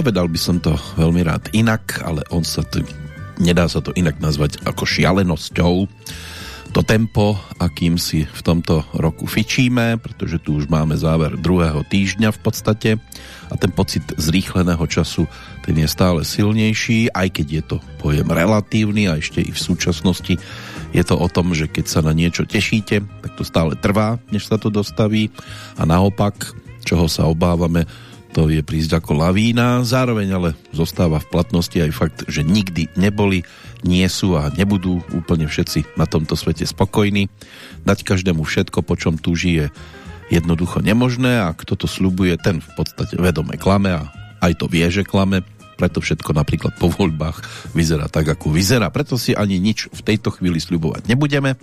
Povedal by som to veľmi rád inak, ale on sa to, nedá sa to inak nazvať ako šialenosťou. To tempo, akým si v tomto roku fičíme, pretože tu už máme záver druhého týždňa v podstate a ten pocit zrýchleného času ten je stále silnejší, aj keď je to pojem relatívny a ešte i v súčasnosti je to o tom, že keď sa na niečo tešíte, tak to stále trvá, než sa to dostaví a naopak, čoho sa obávame, to je prísť ako lavína. Zároveň ale zostáva v platnosti aj fakt, že nikdy neboli, nie sú a nebudú úplne všetci na tomto svete spokojní. Dať každému všetko, po čom túži je jednoducho nemožné a kto to slubuje, ten v podstate vedome klame a aj to vie, že klame. Preto všetko napríklad po voľbách vyzerá tak, ako vyzerá. Preto si ani nič v tejto chvíli sľubovať nebudeme.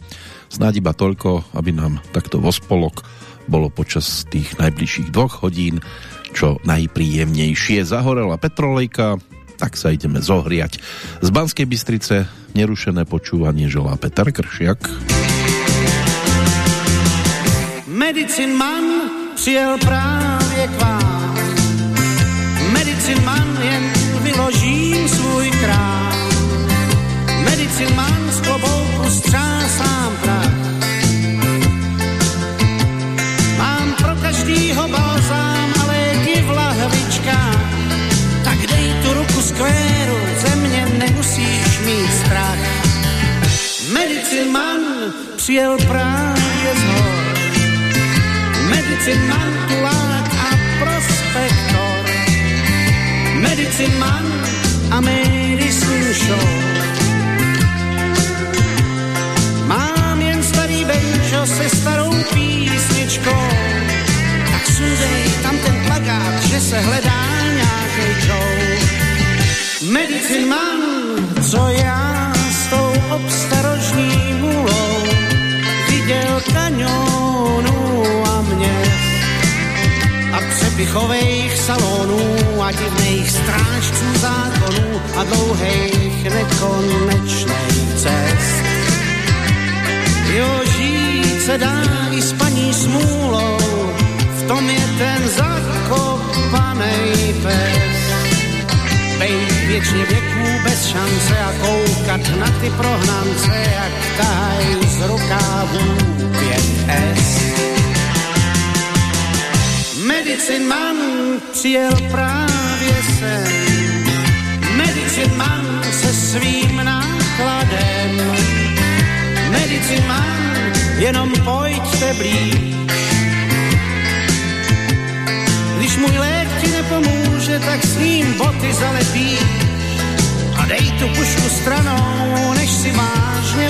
Snáď iba toľko, aby nám takto vo spolok bolo počas tých najbližších dvoch hodín čo najpríjemnejšie. Zahorela petrolejka, tak sa ideme zohriať. Z Banskej Bystrice nerušené počúvanie želá Peter Kršiak. Medicin man přijel právě k vám. Medicin man jen vyložím svůj krám. Medicin man z klobouku střásám man přijel právě z hor, Medicin man tulák a prospektor, Medicin man a medicine show. Mám jen starý benčo se starou písničkou, tak sundej tam ten plagát, že se hledá nějaký Joe. Medicin man, co já s tou obstarožní mulou viděl kanionu a mě a přepichových salonů a divných strážců zákonů a dlouhých nekonečných cest. Jo, žít se dá i s paní smůlou, v tom je ten zakopanej pes. Bejt věčně věků bez šance a koukat na ty prohnance, jak tahaj z rukávů 5S. Medicin man přijel právě sem, Medicin man se svým nákladem, Medicin man jenom pojďte blíž, když můj lék nepomůže, tak s ním boty zalepí. A dej tu pušku stranou, než si vážně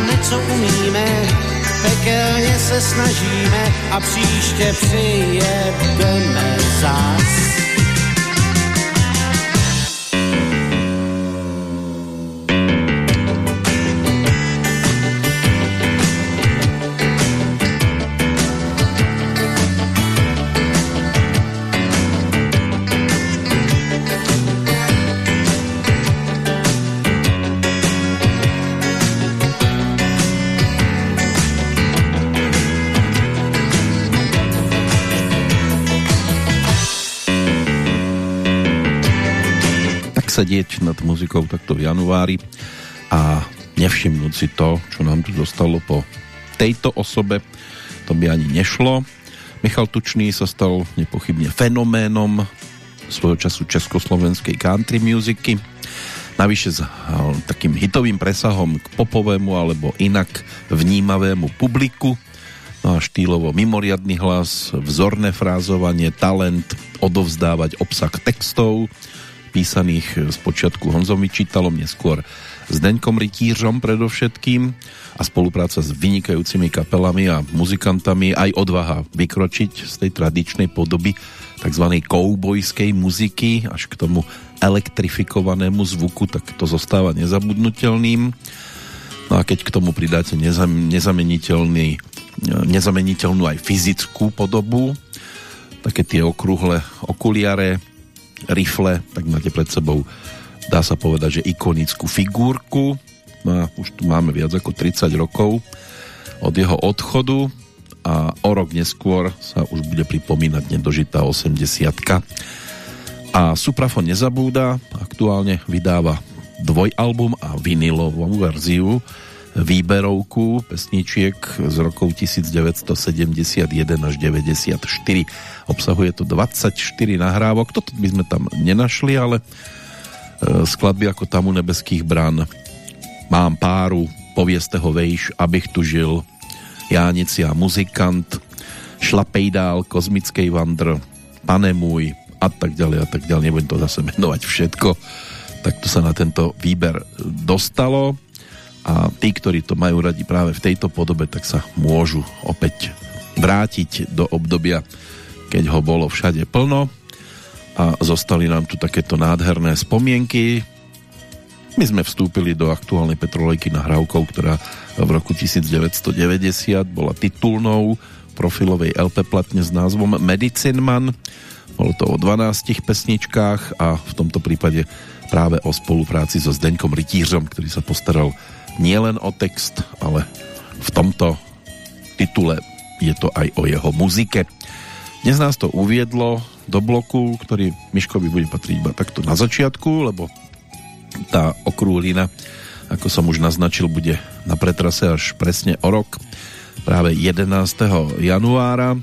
co umíme, pekelně se snažíme a příště přijedeme zas. Sedieť nad muzikou takto v januári a nevšimnúť si to, čo nám tu zostalo po tejto osobe, to by ani nešlo. Michal Tučný sa stal nepochybne fenoménom svojho času československej country musicy. Navyše s takým hitovým presahom k popovému alebo inak vnímavému publiku. No a štýlovo mimoriadný hlas, vzorné frázovanie, talent, odovzdávať obsah textov, písaných z počiatku Honzom Vyčítalom, neskôr s Deňkom Rytířom predovšetkým a spolupráca s vynikajúcimi kapelami a muzikantami, aj odvaha vykročiť z tej tradičnej podoby tzv. koubojskej muziky až k tomu elektrifikovanému zvuku, tak to zostáva nezabudnutelným. No a keď k tomu pridáte nezameniteľný, nezameniteľnú aj fyzickú podobu, také tie okrúhle okuliare, rifle, tak máte pred sebou dá sa povedať, že ikonickú figurku. A už tu máme viac ako 30 rokov od jeho odchodu a o rok neskôr sa už bude pripomínať nedožitá 80 A Suprafon nezabúda, aktuálne vydáva dvojalbum a vinilovú verziu výberovku pesničiek z rokov 1971 až 94. Obsahuje to 24 nahrávok, toto by sme tam nenašli, ale E, skladby ako Tamu nebeských bran, Mám páru, Poviesteho vejš, abych tu žil, Jánicia muzikant, Šlapejdál, Kozmický vandr, Pane môj a tak ďalej a tak ďalej. Nebudem to zase menovať všetko. Tak to sa na tento výber dostalo a tí, ktorí to majú radi práve v tejto podobe, tak sa môžu opäť vrátiť do obdobia, keď ho bolo všade plno a zostali nám tu takéto nádherné spomienky. My sme vstúpili do aktuálnej petrolejky nahrávkou, ktorá v roku 1990 bola titulnou profilovej LP platne s názvom Medicine Man. Bolo to o 12 pesničkách a v tomto prípade práve o spolupráci so Zdeňkom Rytířom, ktorý sa postaral nielen o text, ale v tomto titule je to aj o jeho muzike. Dnes nás to uviedlo do bloku, ktorý Miškovi bude patriť iba takto na začiatku, lebo tá okrúhlina, ako som už naznačil, bude na pretrase až presne o rok, práve 11. januára,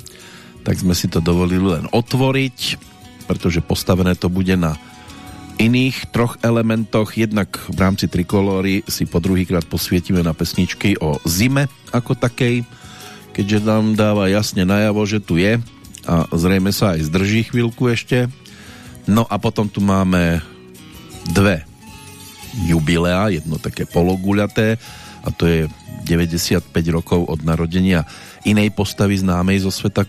tak sme si to dovolili len otvoriť, pretože postavené to bude na iných troch elementoch. Jednak v rámci Trikolóry si po druhýkrát posvietime na pesničky o zime ako takej, keďže nám dáva jasne najavo, že tu je a zrejme sa aj zdrží chvíľku ešte. No a potom tu máme dve jubilea, jedno také pologuľaté a to je 95 rokov od narodenia inej postavy známej zo sveta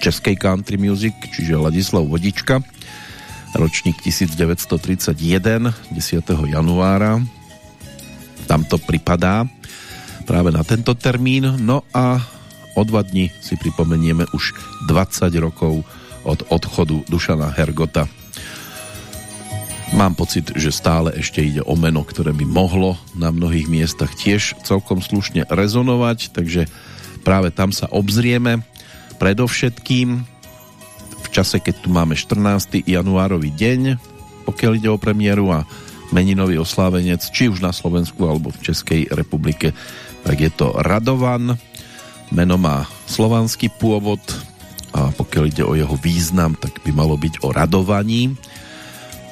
českej country music, čiže Ladislav Vodička, ročník 1931, 10. januára. Tam to pripadá práve na tento termín. No a o dva dni si pripomenieme už 20 rokov od odchodu Dušana Hergota. Mám pocit, že stále ešte ide o meno, ktoré by mohlo na mnohých miestach tiež celkom slušne rezonovať, takže práve tam sa obzrieme. Predovšetkým čase, keď tu máme 14. januárový deň, pokiaľ ide o premiéru a meninový oslávenec, či už na Slovensku alebo v Českej republike, tak je to Radovan, Meno má slovanský pôvod a pokiaľ ide o jeho význam, tak by malo byť o radovaní.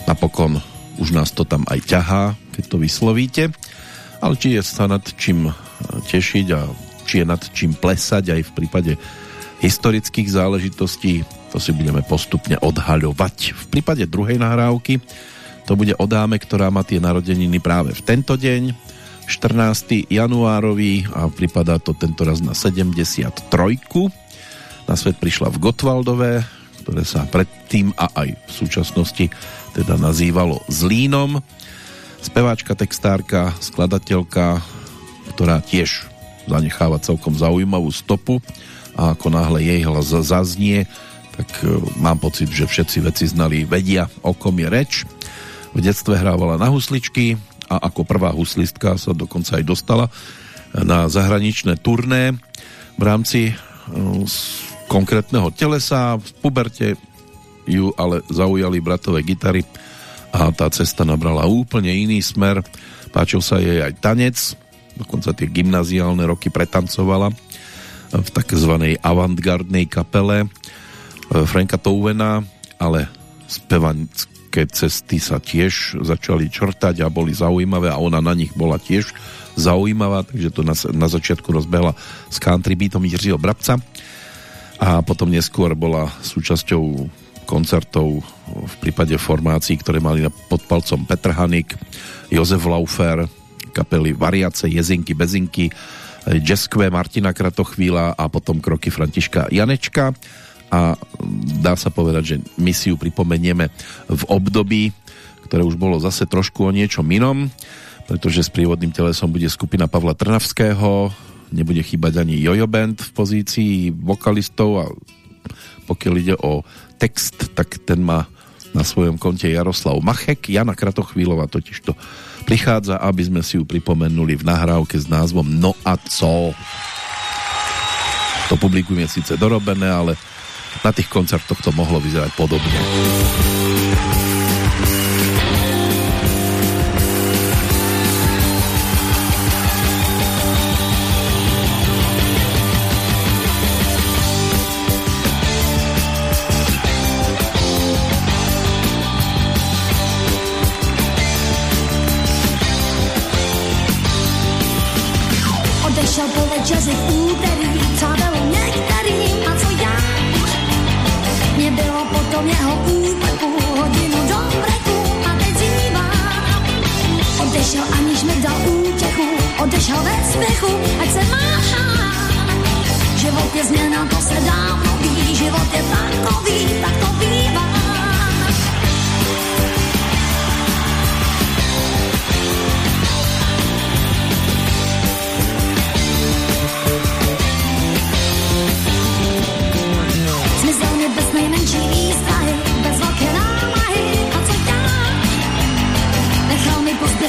Napokon už nás to tam aj ťahá, keď to vyslovíte. Ale či je sa nad čím e, tešiť a či je nad čím plesať aj v prípade historických záležitostí, to si budeme postupne odhaľovať. V prípade druhej nahrávky to bude o dáme, ktorá má tie narodeniny práve v tento deň 14. januárový a pripadá to tento raz na 73. Na svet prišla v Gotwaldové, ktoré sa predtým a aj v súčasnosti teda nazývalo Zlínom. Speváčka, textárka, skladateľka, ktorá tiež zanecháva celkom zaujímavú stopu a ako náhle jej hlas zaznie, tak e, mám pocit, že všetci veci znali, vedia, o kom je reč. V detstve hrávala na husličky, a ako prvá huslistka sa dokonca aj dostala na zahraničné turné v rámci e, konkrétneho telesa. V puberte ju ale zaujali bratové gitary a tá cesta nabrala úplne iný smer. Páčil sa jej aj tanec, dokonca tie gymnaziálne roky pretancovala v takzvanej avantgardnej kapele e, Franka Touvena, ale nejaké cesty sa tiež začali črtať a boli zaujímavé a ona na nich bola tiež zaujímavá, takže to na, na začiatku rozbehla s country beatom Jiřího Brabca. A potom neskôr bola súčasťou koncertov v prípade formácií, ktoré mali pod palcom Petr Hanik, Jozef Laufer, kapely Variace, Jezinky, Bezinky, Jazzkve Martina Kratochvíla a potom kroky Františka Janečka a dá sa povedať, že my si ju pripomenieme v období, ktoré už bolo zase trošku o niečom inom, pretože s prívodným telesom bude skupina Pavla Trnavského, nebude chýbať ani Jojo Band v pozícii vokalistov a pokiaľ ide o text, tak ten má na svojom konte Jaroslav Machek. Jana Kratochvílova totiž to prichádza, aby sme si ju pripomenuli v nahrávke s názvom No a co? To publikum je síce dorobené, ale na tých koncertoch to mohlo vyzerať podobne. Až mi dal útěchu, odešel ve smychu, ať se máš. Život je změna, to se dávno ví, život je takový, tak to bývá. Bez nejmenší výstrahy, bez velké námahy, a co dá? Nechal mi pozdě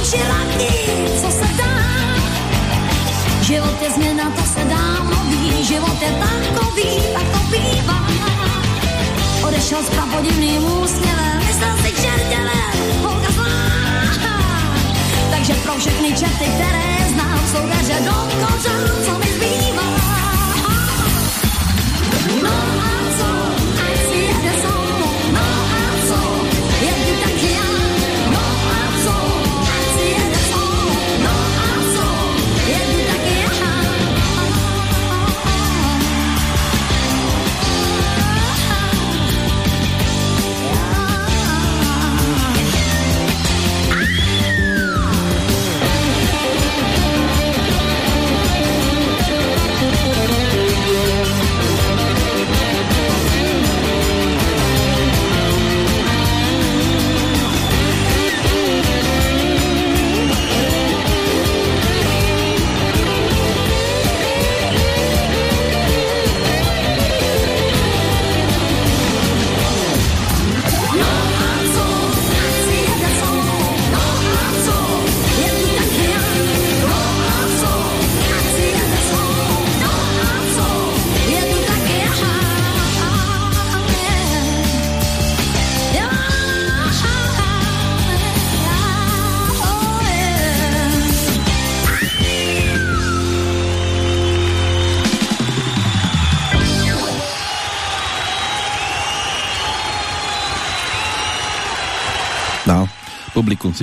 vyčila co se dá. Život je změna, to se dá mluví, život je takový, tak to bývá. Odešel s prapodivným úsměvem, myslel si čertělem, holka zlá. Takže pro všechny čerty, které znám, jsou veře do kořán, co mi zbývá. No,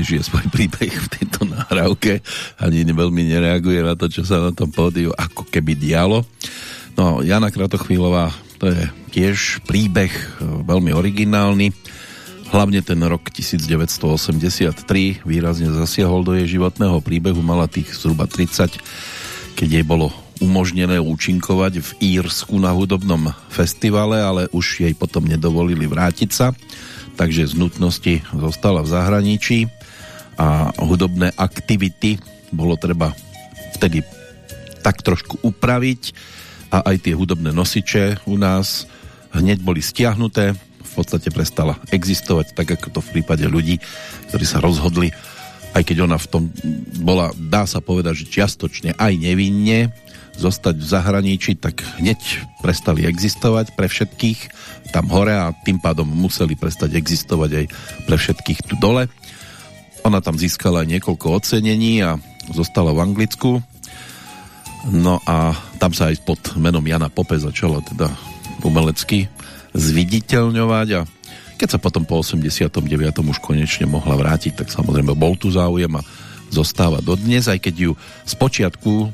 žije svoj príbeh v tejto nahrávke ani veľmi nereaguje na to, čo sa na tom pódiu ako keby dialo. No, Jana Kratochvílová, to je tiež príbeh e, veľmi originálny. Hlavne ten rok 1983 výrazne zasiahol do jej životného príbehu, mala tých zhruba 30, keď jej bolo umožnené účinkovať v Írsku na hudobnom festivale, ale už jej potom nedovolili vrátiť sa takže z nutnosti zostala v zahraničí a hudobné aktivity bolo treba vtedy tak trošku upraviť a aj tie hudobné nosiče u nás hneď boli stiahnuté, v podstate prestala existovať, tak ako to v prípade ľudí, ktorí sa rozhodli, aj keď ona v tom bola, dá sa povedať, že čiastočne aj nevinne, zostať v zahraničí, tak hneď prestali existovať pre všetkých tam hore a tým pádom museli prestať existovať aj pre všetkých tu dole. Ona tam získala niekoľko ocenení a zostala v Anglicku. No a tam sa aj pod menom Jana Pope začala teda umelecky zviditeľňovať a keď sa potom po 89. už konečne mohla vrátiť, tak samozrejme bol tu záujem a zostáva dodnes, aj keď ju z počiatku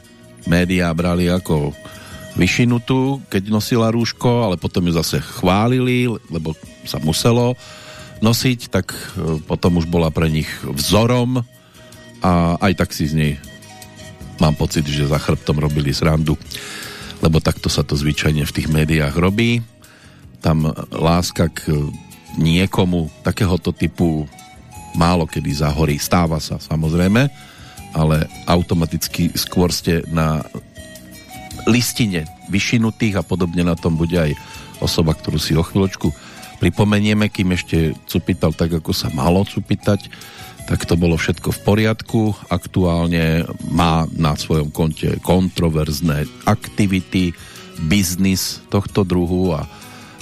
médiá brali ako vyšinutú, keď nosila rúško, ale potom ju zase chválili, lebo sa muselo nosiť, tak e, potom už bola pre nich vzorom a aj tak si z nej mám pocit, že za chrbtom robili srandu, lebo takto sa to zvyčajne v tých médiách robí. Tam láska k niekomu takéhoto typu málo kedy zahorí. Stáva sa samozrejme, ale automaticky skôr ste na listine vyšinutých a podobne na tom bude aj osoba, ktorú si o chvíľočku pripomenieme, kým ešte cupital tak, ako sa malo cupitať tak to bolo všetko v poriadku. Aktuálne má na svojom konte kontroverzné aktivity, biznis tohto druhu a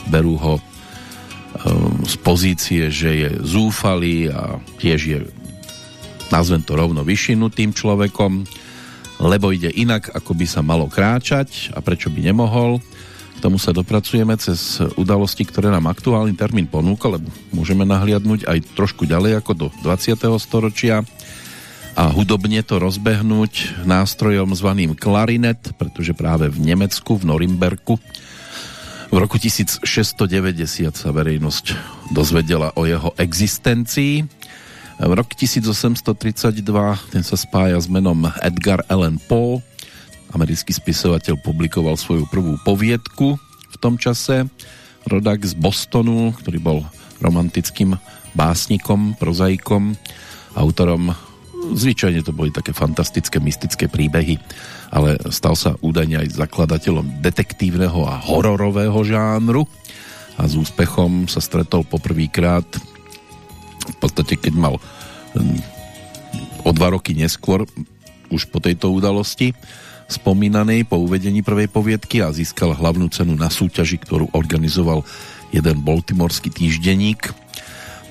berú ho um, z pozície, že je zúfalý a tiež je nazvem to rovno vyšinutým človekom, lebo ide inak, ako by sa malo kráčať a prečo by nemohol k tomu sa dopracujeme cez udalosti, ktoré nám aktuálny termín ponúka, lebo môžeme nahliadnúť aj trošku ďalej ako do 20. storočia a hudobne to rozbehnúť nástrojom zvaným klarinet, pretože práve v Nemecku, v Norimberku v roku 1690 sa verejnosť dozvedela o jeho existencii. V roku 1832 ten sa spája s menom Edgar Allan Poe, Americký spisovateľ publikoval svoju prvú poviedku v tom čase. Rodak z Bostonu, ktorý bol romantickým básnikom, prozaikom, autorom zvyčajne to boli také fantastické, mystické príbehy, ale stal sa údajne aj zakladateľom detektívneho a hororového žánru a s úspechom sa stretol poprvýkrát v podstate keď mal hm, o dva roky neskôr už po tejto udalosti spomínanej po uvedení prvej poviedky a získal hlavnú cenu na súťaži, ktorú organizoval jeden baltimorský týždenník.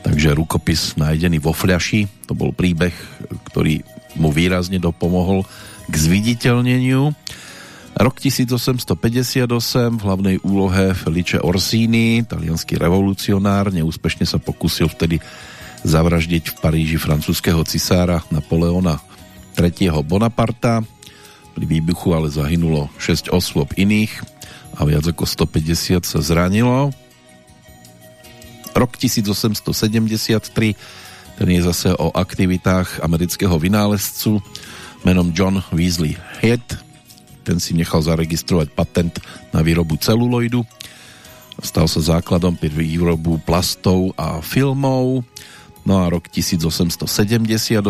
Takže rukopis nájdený vo fľaši, to bol príbeh, ktorý mu výrazne dopomohol k zviditeľneniu. Rok 1858 v hlavnej úlohe Felice Orsini, talianský revolucionár, neúspešne sa pokusil vtedy zavraždiť v Paríži francúzského cisára Napoleona III. Bonaparta pri výbuchu ale zahynulo 6 osôb iných a viac ako 150 sa zranilo. Rok 1873 ten je zase o aktivitách amerického vynálezcu menom John Weasley Head. Ten si nechal zaregistrovať patent na výrobu celuloidu. Stal sa základom pri výrobu plastov a filmov. No a rok 1878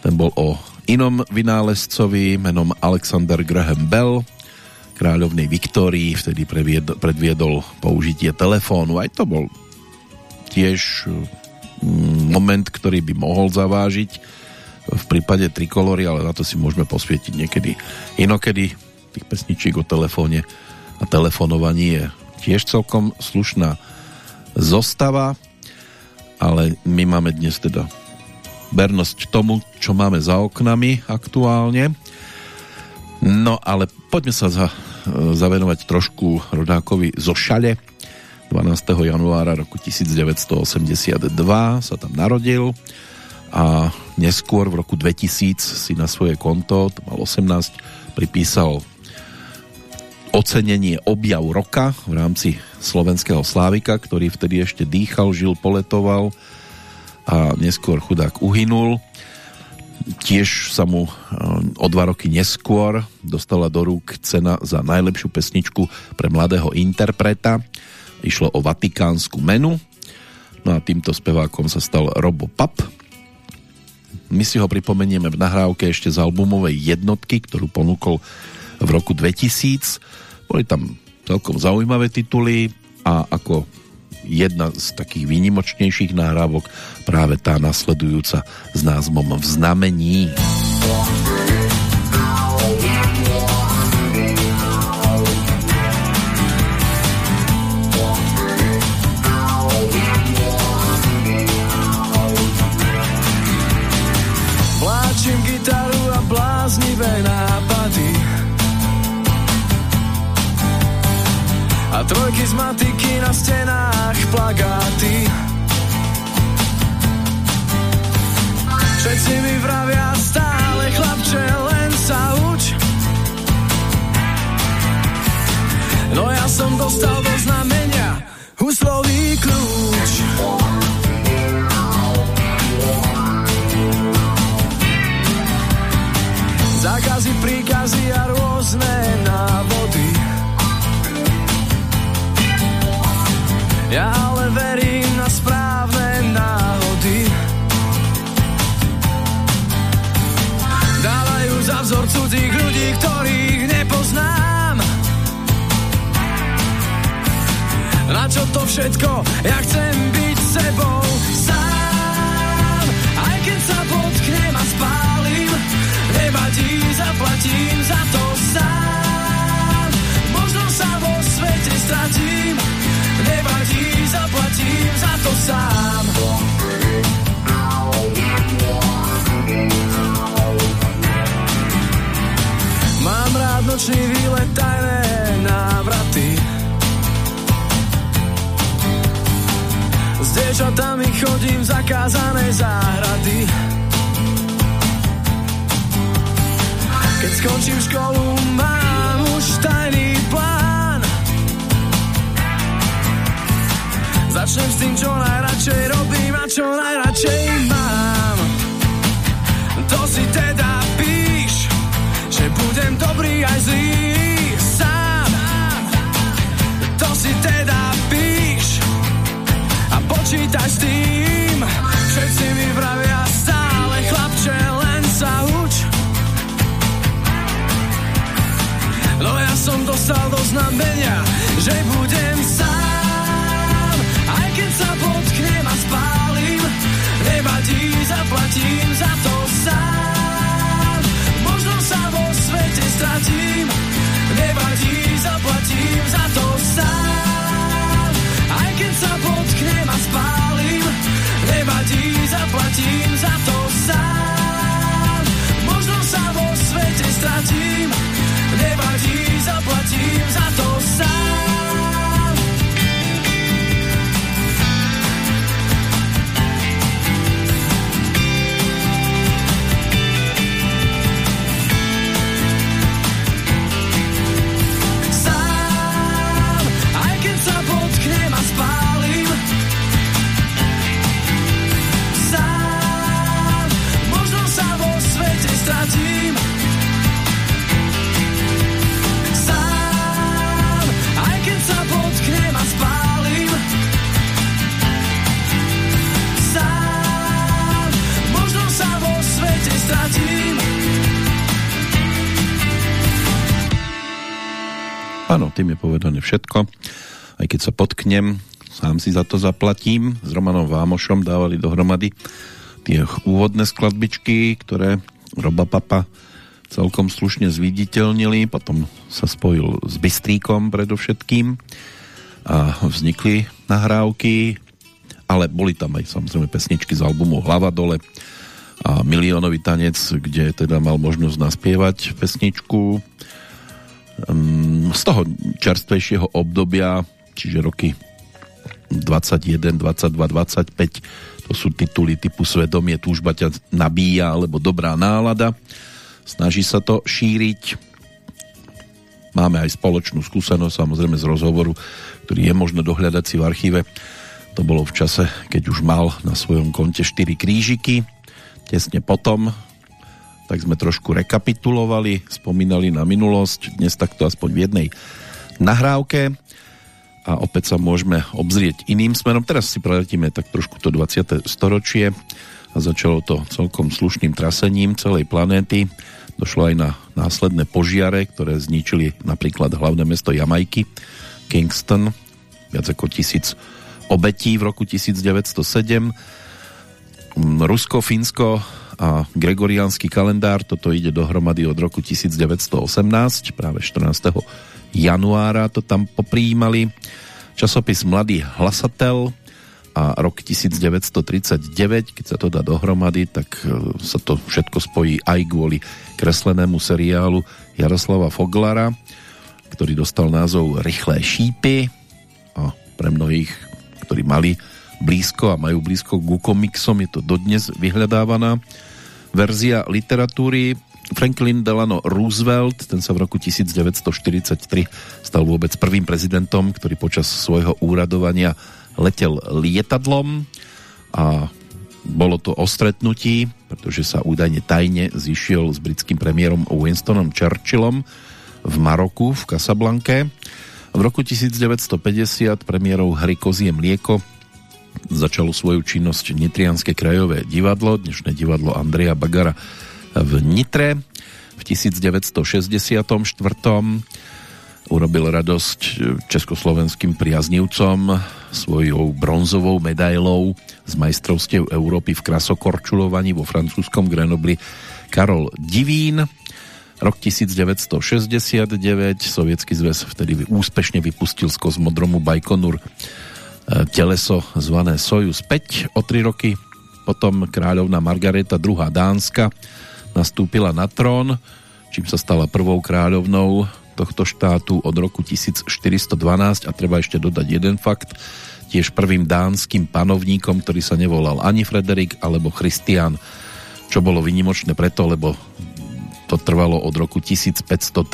ten bol o inom vynálezcovi menom Alexander Graham Bell, kráľovnej Viktórii, vtedy predviedol použitie telefónu. Aj to bol tiež mm, moment, ktorý by mohol zavážiť v prípade trikolory, ale na to si môžeme posvietiť niekedy inokedy. Tých pesničiek o telefóne a telefonovaní je tiež celkom slušná zostava, ale my máme dnes teda bernosť tomu, čo máme za oknami aktuálne. No ale poďme sa za, zavenovať trošku rodákovi zo Šale. 12. januára roku 1982 sa tam narodil a neskôr v roku 2000 si na svoje konto, to mal 18, pripísal ocenenie objav roka v rámci slovenského slávika, ktorý vtedy ešte dýchal, žil, poletoval a neskôr chudák uhynul. Tiež sa mu eh, o dva roky neskôr dostala do rúk cena za najlepšiu pesničku pre mladého interpreta. Išlo o vatikánsku menu. No a týmto spevákom sa stal Robo Pap. My si ho pripomenieme v nahrávke ešte z albumovej jednotky, ktorú ponúkol v roku 2000. Boli tam celkom zaujímavé tituly a ako jedna z takých výnimočnejších nahrávok práve tá nasledujúca s názvom V znamení. Vláčim gitaru a bláznivé nápady trojky z matiky na stenách plagáty. Všetci mi vravia stále chlapče len sa uč. No ja som dostal do znamenia huslový kľúč. Zákazy, príkazy a rôzne návody Ja ale verím na správne náhody Dávajú za vzor cudzích ľudí, ktorých nepoznám Na čo to všetko? Ja chcem byť sebou sám to sám. Mám rád nočný výlet, tajné návraty. S dievčatami chodím zakázané záhrady. Keď skončím školu, mám Začnem s tým, čo najradšej robím a čo najradšej mám. To si teda píš, že budem dobrý aj zlý sám. To si teda píš a počítaj s tým. Všetci mi vravia stále chlapče, len sa uč. No ja som dostal do znamenia, že budem sám zaplatím za to sám. Možno sa vo svete stratím Nevadí, zaplatím za to sám. Aj keď sa potknem a spálim Nevadí, zaplatím za to sám. Možno sa vo svete stratím Nevadí, zaplatím za to Áno, tým je povedané všetko. Aj keď sa potknem, sám si za to zaplatím. S Romanom Vámošom dávali dohromady tie úvodné skladbičky, ktoré Roba Papa celkom slušne zviditeľnili. Potom sa spojil s Bystríkom predovšetkým a vznikli nahrávky, ale boli tam aj samozrejme pesničky z albumu Hlava dole a Miliónový tanec, kde teda mal možnosť naspievať pesničku z toho čerstvejšieho obdobia, čiže roky 21, 22, 25, to sú tituly typu Svedomie, túžba ťa nabíja, alebo Dobrá nálada. Snaží sa to šíriť. Máme aj spoločnú skúsenosť, samozrejme z rozhovoru, ktorý je možno dohľadať si v archíve. To bolo v čase, keď už mal na svojom konte 4 krížiky. Tesne potom tak sme trošku rekapitulovali, spomínali na minulosť, dnes takto aspoň v jednej nahrávke. a opäť sa môžeme obzrieť iným smerom. Teraz si preletíme tak trošku to 20. storočie a začalo to celkom slušným trasením celej planéty. Došlo aj na následné požiare, ktoré zničili napríklad hlavné mesto Jamajky, Kingston, viac ako tisíc obetí v roku 1907. Rusko, Fínsko a gregoriánsky kalendár, toto ide dohromady od roku 1918, práve 14 januára to tam popríjimali. Časopis Mladý hlasatel a rok 1939, keď sa to dá dohromady, tak e, sa to všetko spojí aj kvôli kreslenému seriálu Jaroslava Foglara, ktorý dostal názov Rychlé šípy. A pre mnohých, ktorí mali blízko a majú blízko k komiksom, je to dodnes vyhľadávaná verzia literatúry Franklin Delano Roosevelt, ten sa v roku 1943 stal vôbec prvým prezidentom, ktorý počas svojho úradovania letel lietadlom a bolo to o stretnutí, pretože sa údajne tajne zišiel s britským premiérom Winstonom Churchillom v Maroku, v Casablanke. V roku 1950 premiérov hry Kozie mlieko začalo svoju činnosť Nitrianské krajové divadlo, dnešné divadlo Andreja Bagara v Nitre. V 1964. urobil radosť československým priaznivcom svojou bronzovou medailou z majstrovstiev Európy v krasokorčulovaní vo francúzskom Grenobli Karol Divín. Rok 1969 Sovietský zväz vtedy úspešne vypustil z kozmodromu Bajkonur teleso zvané Sojus 5 o tri roky potom kráľovna Margareta II. Dánska nastúpila na trón, čím sa stala prvou kráľovnou tohto štátu od roku 1412 a treba ešte dodať jeden fakt, tiež prvým dánskym panovníkom, ktorý sa nevolal ani Frederik alebo Christian, čo bolo vynimočné preto, lebo to trvalo od roku 1513,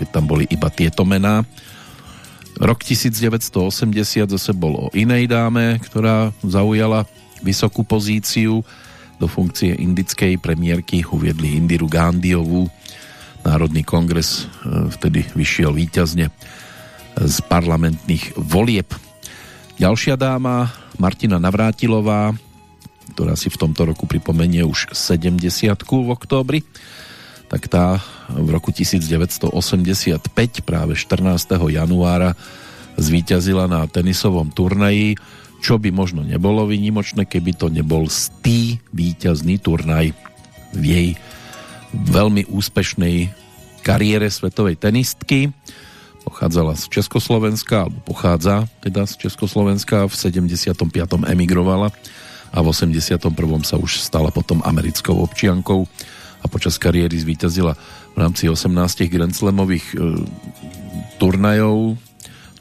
keď tam boli iba tieto mená. Rok 1980 zase bol o inej dáme, ktorá zaujala vysokú pozíciu do funkcie indickej premiérky uviedli Indiru Gandhiovú. Národný kongres e, vtedy vyšiel víťazne z parlamentných volieb. Ďalšia dáma, Martina Navrátilová, ktorá si v tomto roku pripomenie už 70 v októbri, tak tá v roku 1985 práve 14. januára zvíťazila na tenisovom turnaji čo by možno nebolo vynimočné, keby to nebol stý víťazný turnaj v jej veľmi úspešnej kariére svetovej tenistky. Pochádzala z Československa, alebo pochádza teda z Československa, v 75. emigrovala a v 81. sa už stala potom americkou občiankou a počas kariéry zvíťazila v rámci 18 Grand Slamových e, turnajov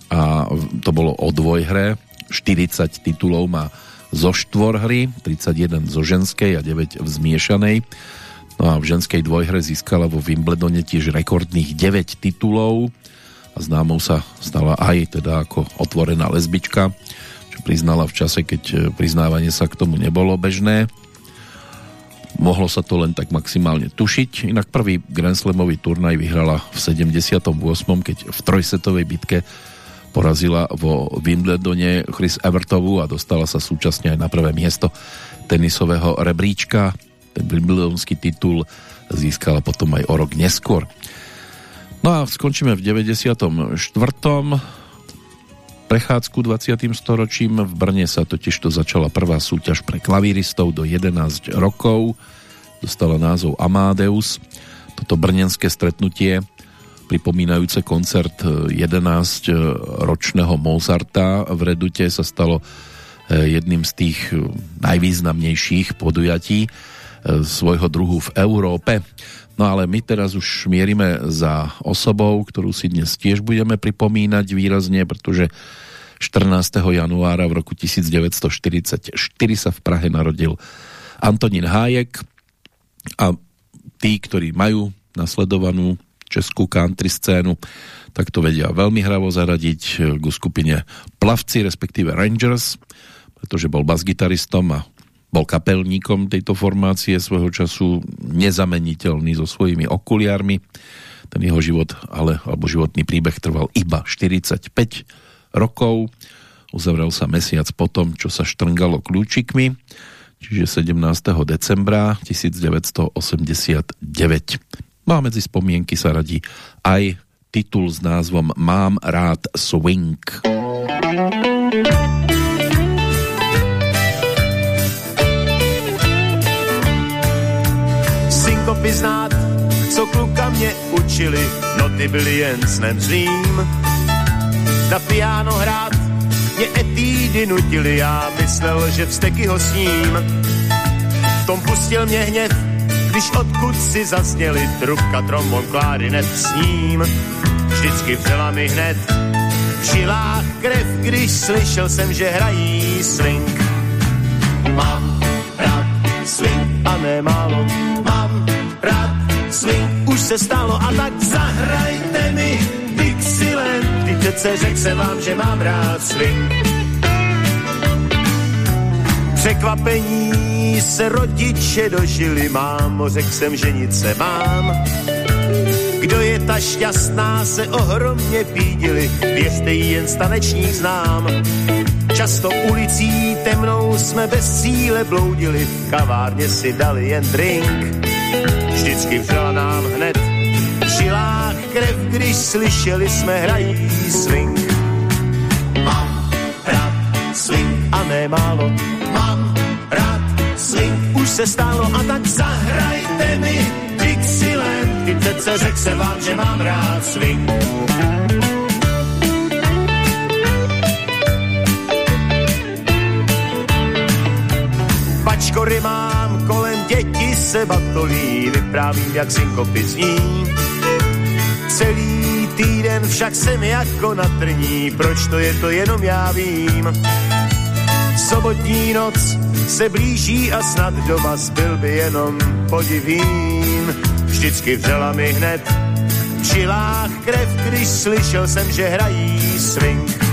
a to bolo o dvojhre 40 titulov má zo štvorhry, 31 zo ženskej a 9 v zmiešanej. No a v ženskej dvojhre získala vo Wimbledone tiež rekordných 9 titulov a známou sa stala aj teda ako otvorená lesbička, čo priznala v čase, keď priznávanie sa k tomu nebolo bežné. Mohlo sa to len tak maximálne tušiť, inak prvý Grand Slamový turnaj vyhrala v 78. keď v trojsetovej bitke porazila vo Wimbledone Chris Evertovu a dostala sa súčasne aj na prvé miesto tenisového rebríčka. Ten Wimbledonský titul získala potom aj o rok neskôr. No a skončíme v 94. Prechádzku 20. storočím v Brne sa totiž to začala prvá súťaž pre klavíristov do 11 rokov. Dostala názov Amadeus. Toto brnenské stretnutie pripomínajúce koncert 11-ročného e, Mozarta v Redute sa stalo e, jedným z tých najvýznamnejších podujatí svojho druhu v Európe. No ale my teraz už mierime za osobou, ktorú si dnes tiež budeme pripomínať výrazne, pretože 14. januára v roku 1944 sa v Prahe narodil Antonín Hájek a tí, ktorí majú nasledovanú českú country scénu, tak to vedia veľmi hravo zaradiť ku skupine Plavci, respektíve Rangers, pretože bol basgitaristom a bol kapelníkom tejto formácie svojho času nezameniteľný so svojimi okuliármi. Ten jeho život, ale, alebo životný príbeh trval iba 45 rokov. Uzavrel sa mesiac potom, čo sa štrngalo kľúčikmi, čiže 17. decembra 1989. No a medzi spomienky sa radí aj titul s názvom Mám rád swing. Synkopy znát, co kluka mě učili, noty byly jen snem zlým. Na piano hrát mě etídy nutili, já myslel, že vzteky ho sním. Tom pustil mě hněv, když odkud si zazněli trubka, trombon, klarinet s ním. Vždycky vřela mi hned v žilách krev, když slyšel jsem, že hrají swing. Mám rád swing a nemálo, mám rád swing, už se stalo a tak zahrajte mi Dixieland, ty přece řek se vám, že mám rád swing. Překvapení se rodiče dožili, mám, řekl jsem, že nic se mám. Kdo je ta šťastná, se ohromně pídili, věřte jí jen stanečník znám. Často ulicí temnou jsme bez cíle bloudili, v kavárně si dali jen drink. Vždycky vřela nám hned žilách krev, když slyšeli jsme hrají swing. Mám rád swing a nemálo, mám rád swing, už se stalo a tak zahrajte mi Dixieland, ty přece řek se vám, že mám rád swing. Pačkory mám, děti se batolí, vyprávím, jak synkopy zní. Celý týden však jsem jako na trní, proč to je, to jenom já vím. Sobotní noc se blíží a snad doma zbyl by jenom podivím. Vždycky vřela mi hned v žilách krev, když slyšel jsem, že hrají swing.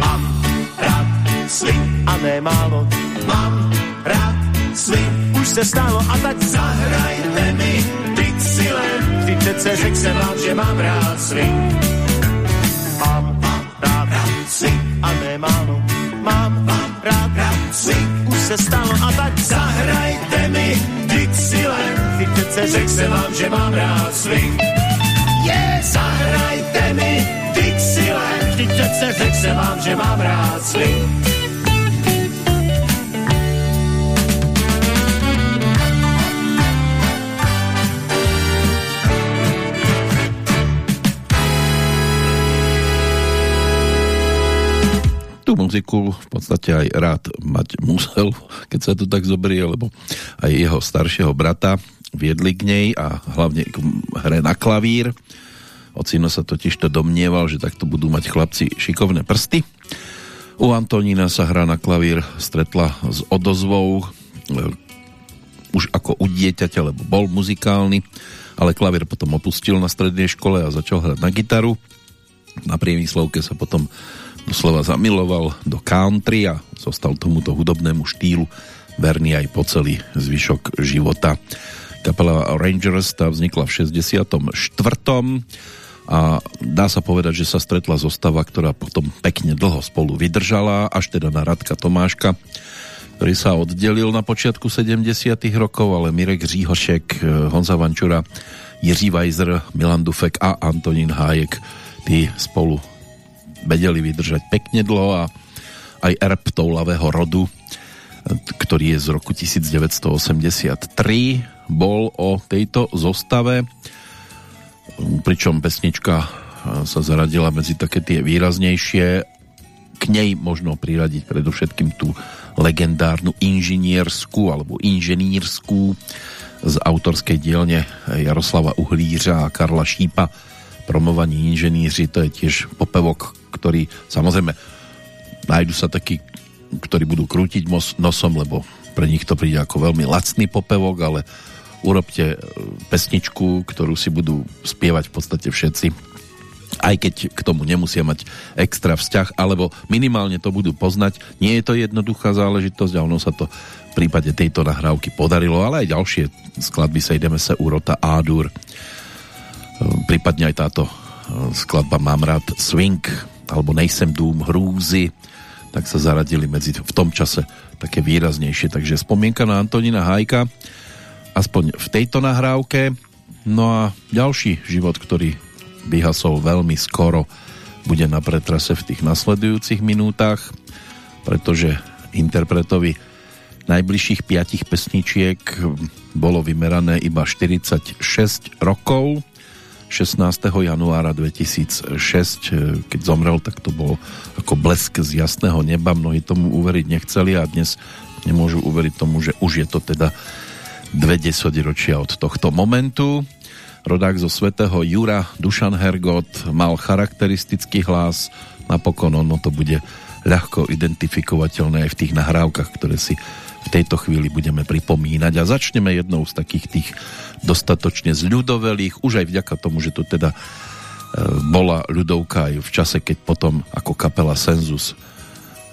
Mám rád swing a nemálo, mám rád swing, už se stalo a tak zahrajte mi Dixieland, ty přece řek se vám, že mám rád swing. Mám, rád, swing a nemálo, mám, mám rád, rád swing, už se stalo a tak zahrajte mi Dixieland, ty přece řek se vám, že mám rád swing. Yeah, zahrajte mi Dixieland, ty přece řek se vám, že mám rád swing. Muziku v podstate aj rád mať musel, keď sa to tak zoberie, lebo aj jeho staršieho brata viedli k nej a hlavne k hre na klavír. Ocino sa totiž to domnieval, že takto budú mať chlapci šikovné prsty. U Antonína sa hra na klavír stretla s odozvou e, už ako u dieťaťa, lebo bol muzikálny, ale klavír potom opustil na strednej škole a začal hrať na gitaru. Na priemyslovke sa potom doslova zamiloval do country a zostal tomuto hudobnému štýlu verný aj po celý zvyšok života. Kapela Rangers tá vznikla v 64. a dá sa povedať, že sa stretla zostava, ktorá potom pekne dlho spolu vydržala, až teda na Radka Tomáška, ktorý sa oddelil na počiatku 70. rokov, ale Mirek Říhošek, Honza Vančura, Jiří Weiser, Milan Dufek a Antonín Hájek, tí spolu vedeli vydržať pekne dlho a aj erb toulavého rodu, ktorý je z roku 1983, bol o tejto zostave, pričom pesnička sa zaradila medzi také tie výraznejšie. K nej možno priradiť predovšetkým tú legendárnu inžinierskú alebo inženýrskú z autorskej dielne Jaroslava Uhlířa a Karla Šípa promovaní inženýři, to je tiež popevok, ktorý samozrejme nájdu sa takí, ktorí budú krútiť nosom, lebo pre nich to príde ako veľmi lacný popevok, ale urobte e, pesničku, ktorú si budú spievať v podstate všetci aj keď k tomu nemusia mať extra vzťah, alebo minimálne to budú poznať. Nie je to jednoduchá záležitosť a ono sa to v prípade tejto nahrávky podarilo, ale aj ďalšie skladby sa ideme sa Urota Ádur. Prípadne aj táto e, skladba Mám rád swing alebo Nejsem dům hrúzy, tak sa zaradili medzi v tom čase také výraznejšie. Takže spomienka na Antonína Hajka, aspoň v tejto nahrávke. No a ďalší život, ktorý vyhasol veľmi skoro, bude na pretrase v tých nasledujúcich minútach, pretože interpretovi najbližších piatich pesničiek bolo vymerané iba 46 rokov. 16. januára 2006, keď zomrel, tak to bolo ako blesk z jasného neba. Mnohí tomu uveriť nechceli a dnes nemôžu uveriť tomu, že už je to teda dve desaťročia od tohto momentu. Rodák zo svätého Jura Dušan Hergot mal charakteristický hlas, napokon ono to bude ľahko identifikovateľné aj v tých nahrávkach, ktoré si v tejto chvíli budeme pripomínať a začneme jednou z takých tých dostatočne zľudovelých, už aj vďaka tomu, že to teda e, bola ľudovka aj v čase, keď potom ako kapela Senzus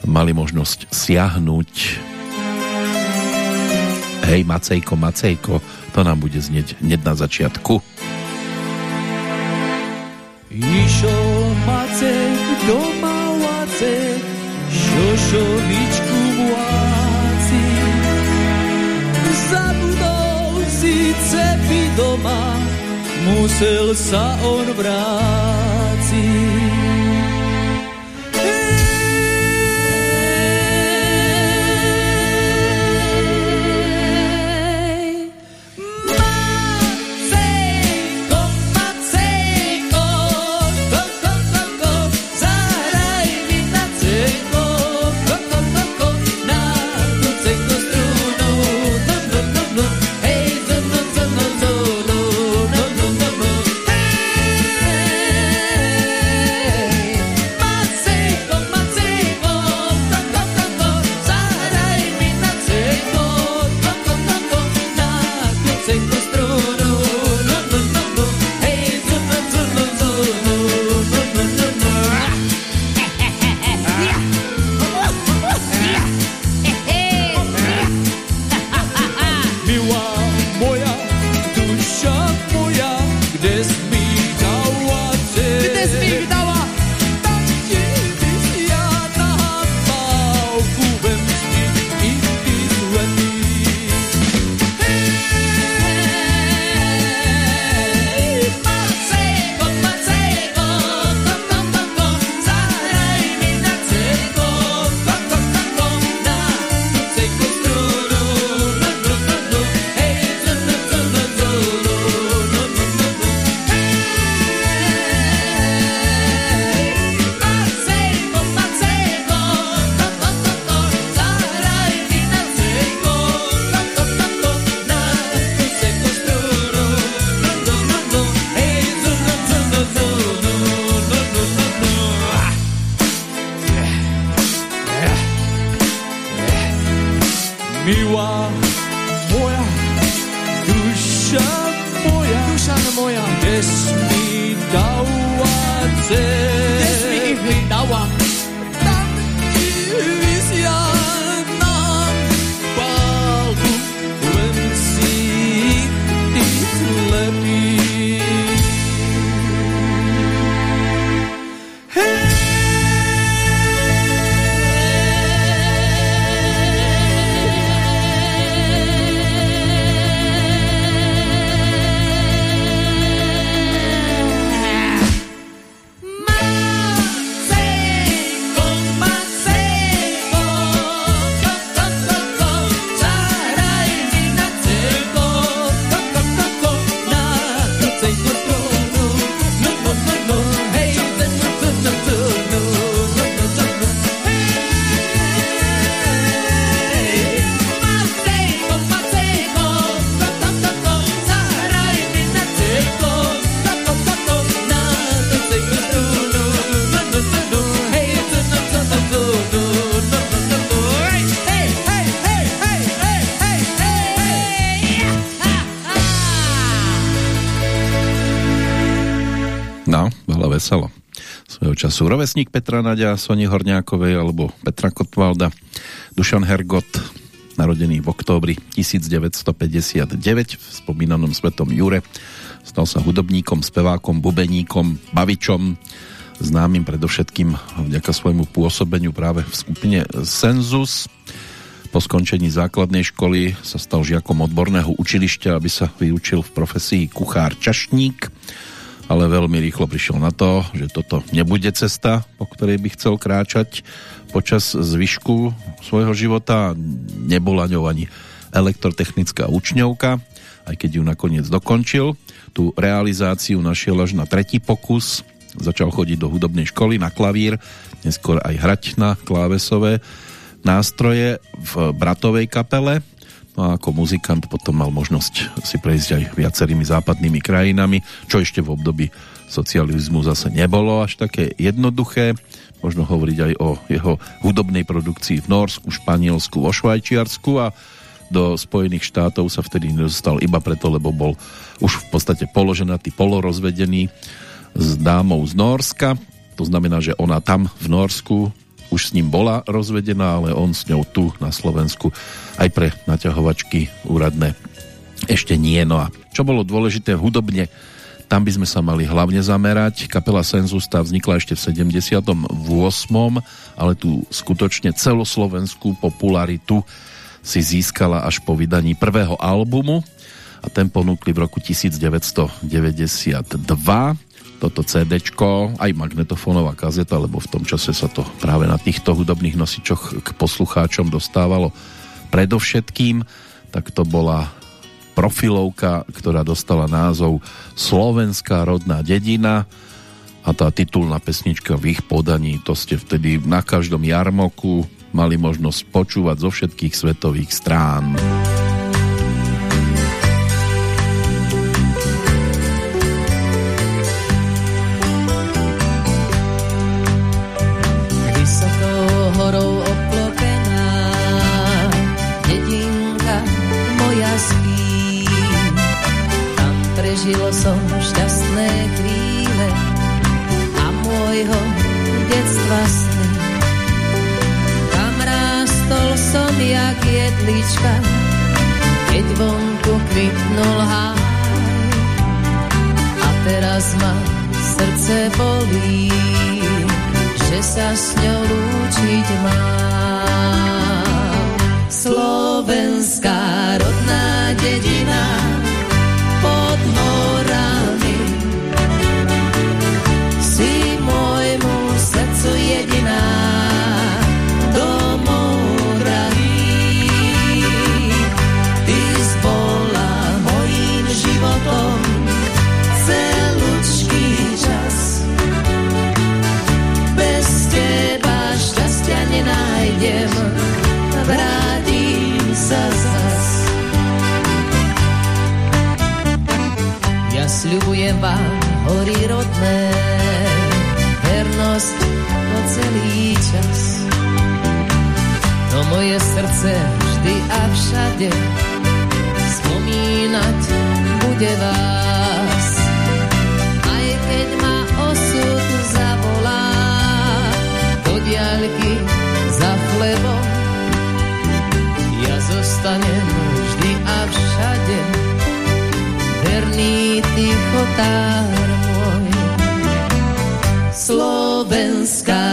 mali možnosť siahnuť Hej, Macejko, Macejko, to nám bude znieť hneď na začiatku. Išol Macej doma Macej, doma, musel sa on vráciť. sú rovesník Petra Nadia, Soni Horňákovej alebo Petra Kotvalda, Dušan Hergot, narodený v októbri 1959 v spomínanom svetom Jure. Stal sa hudobníkom, spevákom, bubeníkom, bavičom známym predovšetkým vďaka svojmu pôsobeniu práve v skupine Senzus. Po skončení základnej školy sa stal žiakom odborného učilišťa, aby sa vyučil v profesii kuchár čašník, ale veľmi rýchlo prišiel na to, že toto nebude cesta, po ktorej by chcel kráčať počas zvyšku svojho života. Nebola ňou ani elektrotechnická učňovka, aj keď ju nakoniec dokončil. Tú realizáciu našiel až na tretí pokus. Začal chodiť do hudobnej školy na klavír, neskôr aj hrať na klávesové nástroje v bratovej kapele. No a ako muzikant potom mal možnosť si prejsť aj viacerými západnými krajinami, čo ešte v období socializmu zase nebolo až také jednoduché. Možno hovoriť aj o jeho hudobnej produkcii v Norsku, Španielsku, vo Švajčiarsku a do Spojených štátov sa vtedy nedostal iba preto, lebo bol už v podstate položenatý, polorozvedený s dámou z Norska. To znamená, že ona tam v Norsku už s ním bola rozvedená, ale on s ňou tu na Slovensku aj pre naťahovačky úradné ešte nie. No a čo bolo dôležité hudobne, tam by sme sa mali hlavne zamerať. Kapela Senzus tá vznikla ešte v 78. ale tú skutočne celoslovenskú popularitu si získala až po vydaní prvého albumu a ten ponúkli v roku 1992 toto CD, aj magnetofónová kazeta, lebo v tom čase sa to práve na týchto hudobných nosičoch k poslucháčom dostávalo predovšetkým, tak to bola profilovka, ktorá dostala názov Slovenská rodná dedina a tá titulná pesnička v ich podaní, to ste vtedy na každom jarmoku mali možnosť počúvať zo všetkých svetových strán. Môjho detstva sny som jak jedlička, keď vonku kvitnul háj. A teraz ma srdce bolí, že sa s ňou lúčiť mám. Slovenská rodná dedina sľubujem vám, hory rodné, vernosť po celý čas. No moje srdce vždy a všade spomínať bude vás. Aj keď ma osud zavolá do diaľky za chlebom, ja zostanem vždy a všade verný tichotár môj. Slovenská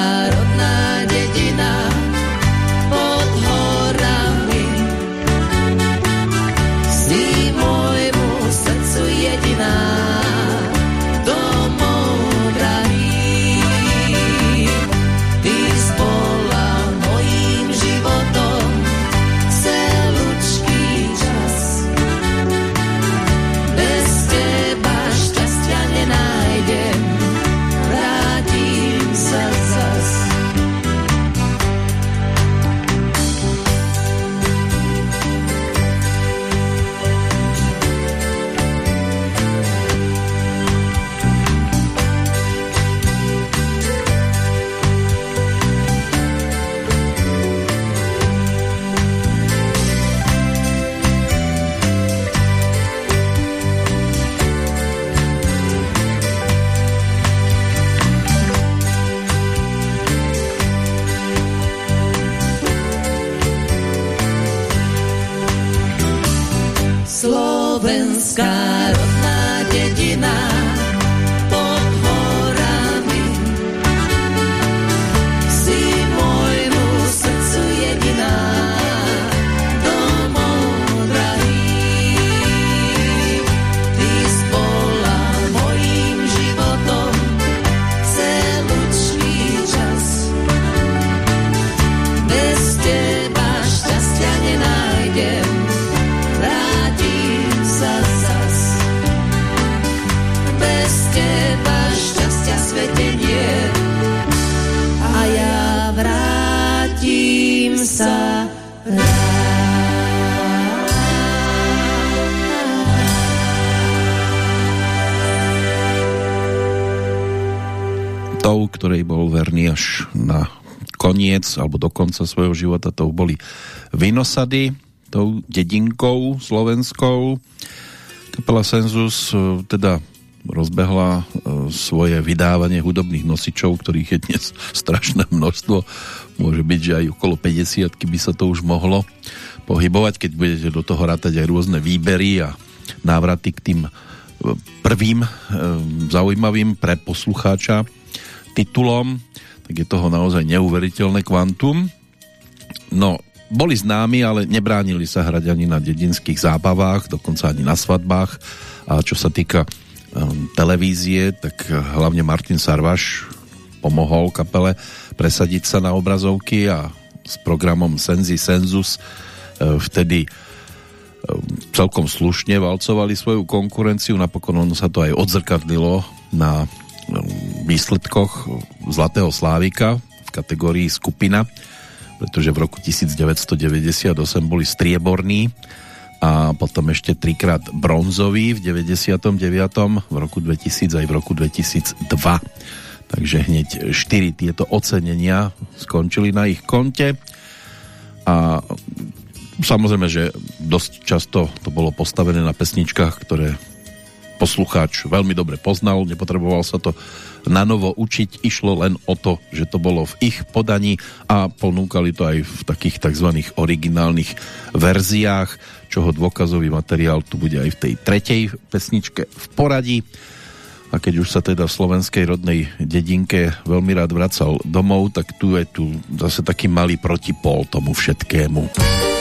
až na koniec alebo do konca svojho života, to boli Vinosady, tou dedinkou slovenskou. Kapela Senzus e, teda rozbehla e, svoje vydávanie hudobných nosičov, ktorých je dnes strašné množstvo. Môže byť, že aj okolo 50 by sa to už mohlo pohybovať, keď budete do toho rátať aj rôzne výbery a návraty k tým e, prvým zaujímavým pre poslucháča titulom, tak je toho naozaj neuveriteľné kvantum. No, boli známi, ale nebránili sa hrať ani na dedinských zábavách, dokonca ani na svadbách. A čo sa týka um, televízie, tak hlavne Martin Sarvaš pomohol kapele presadiť sa na obrazovky a s programom Senzi Sensus uh, vtedy um, celkom slušne valcovali svoju konkurenciu, napokon ono sa to aj odzrkadlilo na výsledkoch Zlatého Slávika v kategórii skupina, pretože v roku 1998 boli strieborní a potom ešte trikrát bronzový v 99. v roku 2000 aj v roku 2002. Takže hneď štyri tieto ocenenia skončili na ich konte a samozrejme, že dosť často to bolo postavené na pesničkách, ktoré poslucháč veľmi dobre poznal, nepotreboval sa to na novo učiť, išlo len o to, že to bolo v ich podaní a ponúkali to aj v takých tzv. originálnych verziách, čoho dôkazový materiál tu bude aj v tej tretej pesničke v poradí. A keď už sa teda v slovenskej rodnej dedinke veľmi rád vracal domov, tak tu je tu zase taký malý protipol tomu všetkému.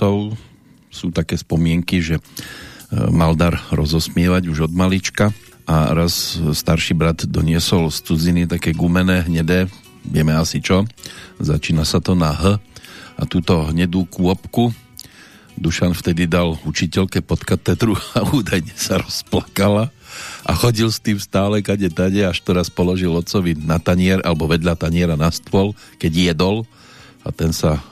Hergotovcov sú také spomienky, že e, mal dar rozosmievať už od malička a raz starší brat doniesol z cudziny také gumené, hnedé, vieme asi čo, začína sa to na H a túto hnedú kôpku Dušan vtedy dal učiteľke pod katedru a údajne sa rozplakala a chodil s tým stále kade tade, až to raz položil otcovi na tanier alebo vedľa taniera na stôl, keď jedol a ten sa uh,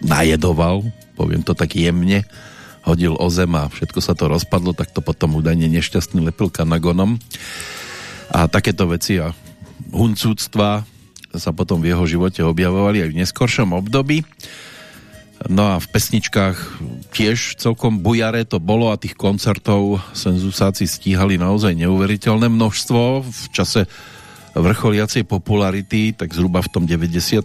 najedoval, poviem to tak jemne, hodil o zem a všetko sa to rozpadlo, tak to potom údajne nešťastný lepil kanagonom. A takéto veci a huncúctva sa potom v jeho živote objavovali aj v neskoršom období. No a v pesničkách tiež celkom bujare to bolo a tých koncertov senzusáci stíhali naozaj neuveriteľné množstvo. V čase vrcholiacej popularity, tak zhruba v tom 97.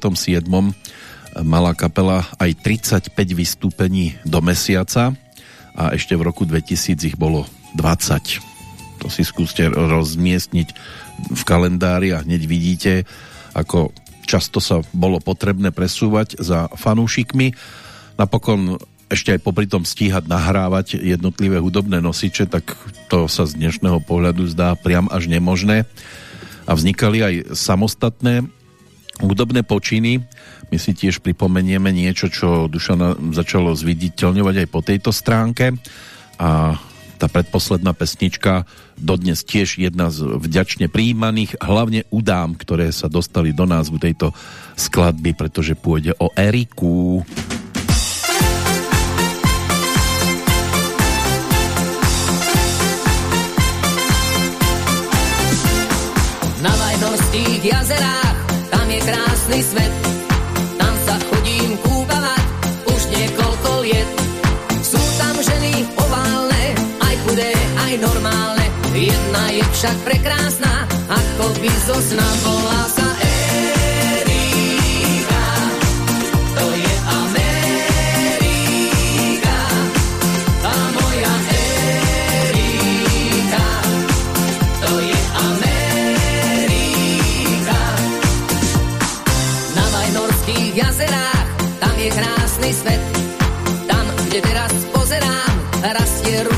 mala kapela aj 35 vystúpení do mesiaca a ešte v roku 2000 ich bolo 20. To si skúste rozmiestniť v kalendári a hneď vidíte, ako často sa bolo potrebné presúvať za fanúšikmi napokon ešte aj popri tom stíhať nahrávať jednotlivé hudobné nosiče, tak to sa z dnešného pohľadu zdá priam až nemožné. A vznikali aj samostatné hudobné počiny. My si tiež pripomenieme niečo, čo Dušana začalo zviditeľňovať aj po tejto stránke. A tá predposledná pesnička dodnes tiež jedna z vďačne príjmaných, hlavne udám, ktoré sa dostali do názvu tejto skladby, pretože pôjde o Eriku. Eriku. tých jazerách, tam je krásny svet. Liet. Sú tam ženy oválne, aj chudé, aj normálne. Jedna je však prekrásna, ako by zo sna volá sa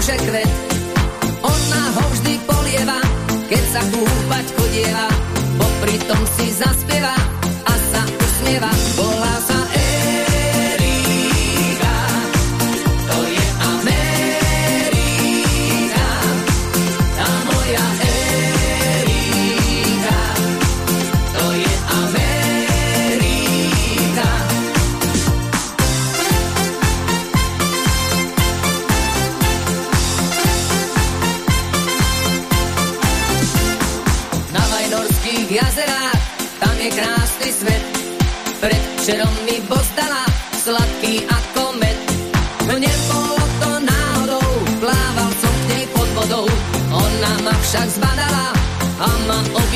rúže kvet. Ona ho vždy polieva, keď sa kúpať chodieva, popri tom si zaspieva a sa usmieva. Predvčerom mi bozdala, sladký ako med. Nebolo to náhodou, plával som k nej pod vodou. Ona ma však zbadala a ma objala,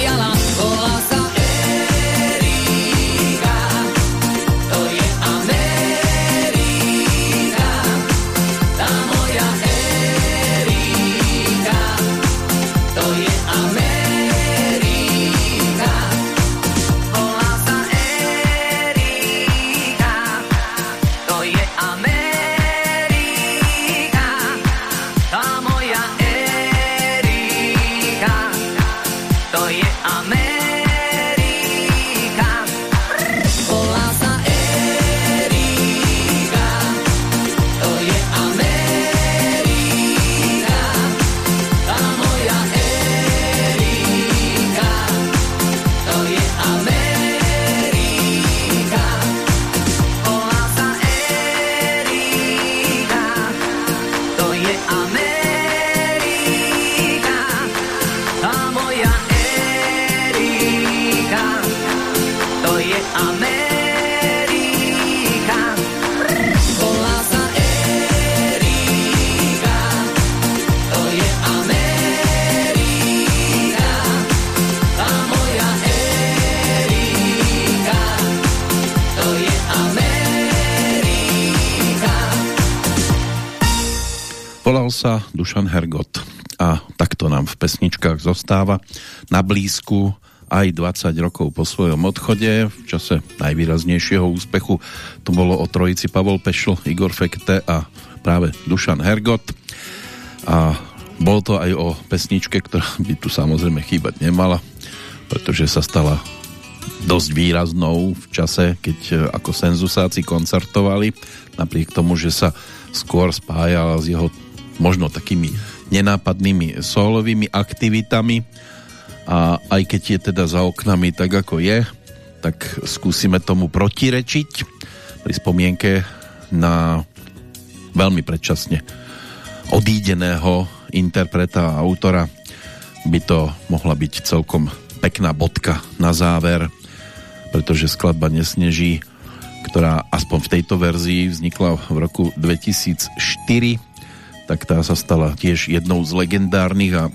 Dušan Hergot a takto nám v pesničkách zostáva na blízku aj 20 rokov po svojom odchode. V čase najvýraznejšieho úspechu to bolo o trojici Pavol Pešl, Igor Fekte a práve Dušan Hergot. A bol to aj o pesničke, ktorá by tu samozrejme chýbať nemala, pretože sa stala dosť výraznou v čase, keď e, ako senzusáci koncertovali, napriek tomu, že sa skôr spájala s jeho možno takými nenápadnými solovými aktivitami. A aj keď je teda za oknami tak ako je, tak skúsime tomu protirečiť pri spomienke na veľmi predčasne odídeného interpreta a autora. By to mohla byť celkom pekná bodka na záver pretože skladba Nesneží, ktorá aspoň v tejto verzii vznikla v roku 2004, tak tá sa stala tiež jednou z legendárnych a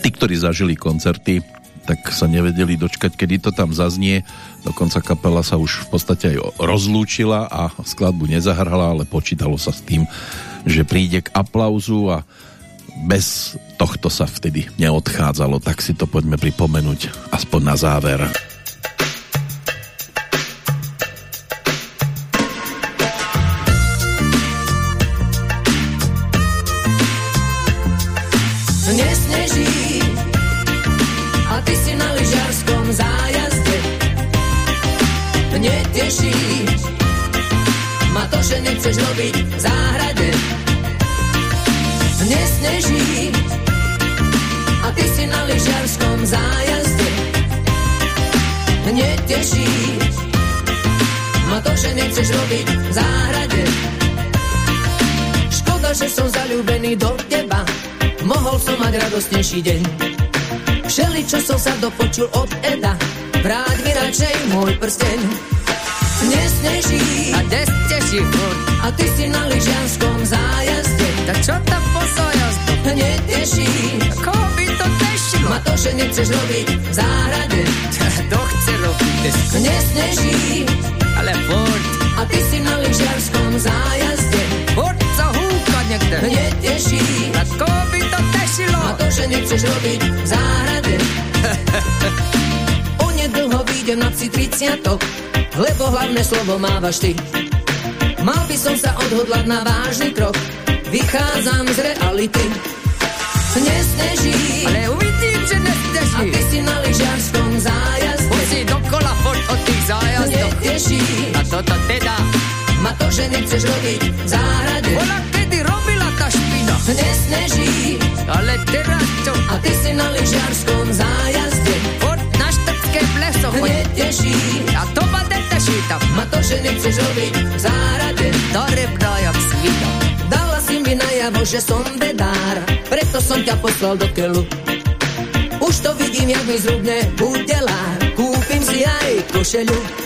tí, ktorí zažili koncerty, tak sa nevedeli dočkať, kedy to tam zaznie. Dokonca kapela sa už v podstate aj rozlúčila a skladbu nezahrala, ale počítalo sa s tým, že príde k aplauzu a bez tohto sa vtedy neodchádzalo, tak si to poďme pripomenúť aspoň na záver. Chceš robiť v záhrade. Nesneží a ty si na lyžiarskom zájazde. Neteší ma to, že nechceš robiť v záhrade. Škoda, že som zalúbený do teba, mohol som mať radostnejší deň. Všeli, čo som sa dopočul od Eda, vráť mi radšej môj prsteň. Nesneží a des teší furt a ty si na lyžianskom zájazde. Tak čo tam po zájazdu? Neteší. Koho by to tešilo? Ma to, že nechceš robiť v záhrade. To chce robiť. Nesneží. Ale furt. A ty si na lyžiarskom zájazde. Furt sa húka niekde. Neteší. A koho by to tešilo? Ma to, že nechceš robiť v záhrade. Onedlho vyjde na psi 30 lebo hlavné slovo mávaš ty. Mal by som sa odhodlať na vážny krok, vychádzam z reality. Nesneží, ale uvidím, že nesneží. A ty si na lyžiarskom zájazde. Si dokola furt od tých zájazdoch. Neteší. A toto teda. Ma to, že nechceš robiť v záhrade. Ona kedy robila tá špina. Nesneží. Ale teraz čo? A ty si na lyžiarskom zájazde. Štrcké pleso chodí. Neteší. A to ma neteší tam. Ma to, že nechceš robiť v záhrade. To rybná jak svita. Dala si mi najavo, že som bedár, preto som ťa poslal do keľu. Už to vidím, jak mi zrubne, buď delár, kúpim si aj košelu.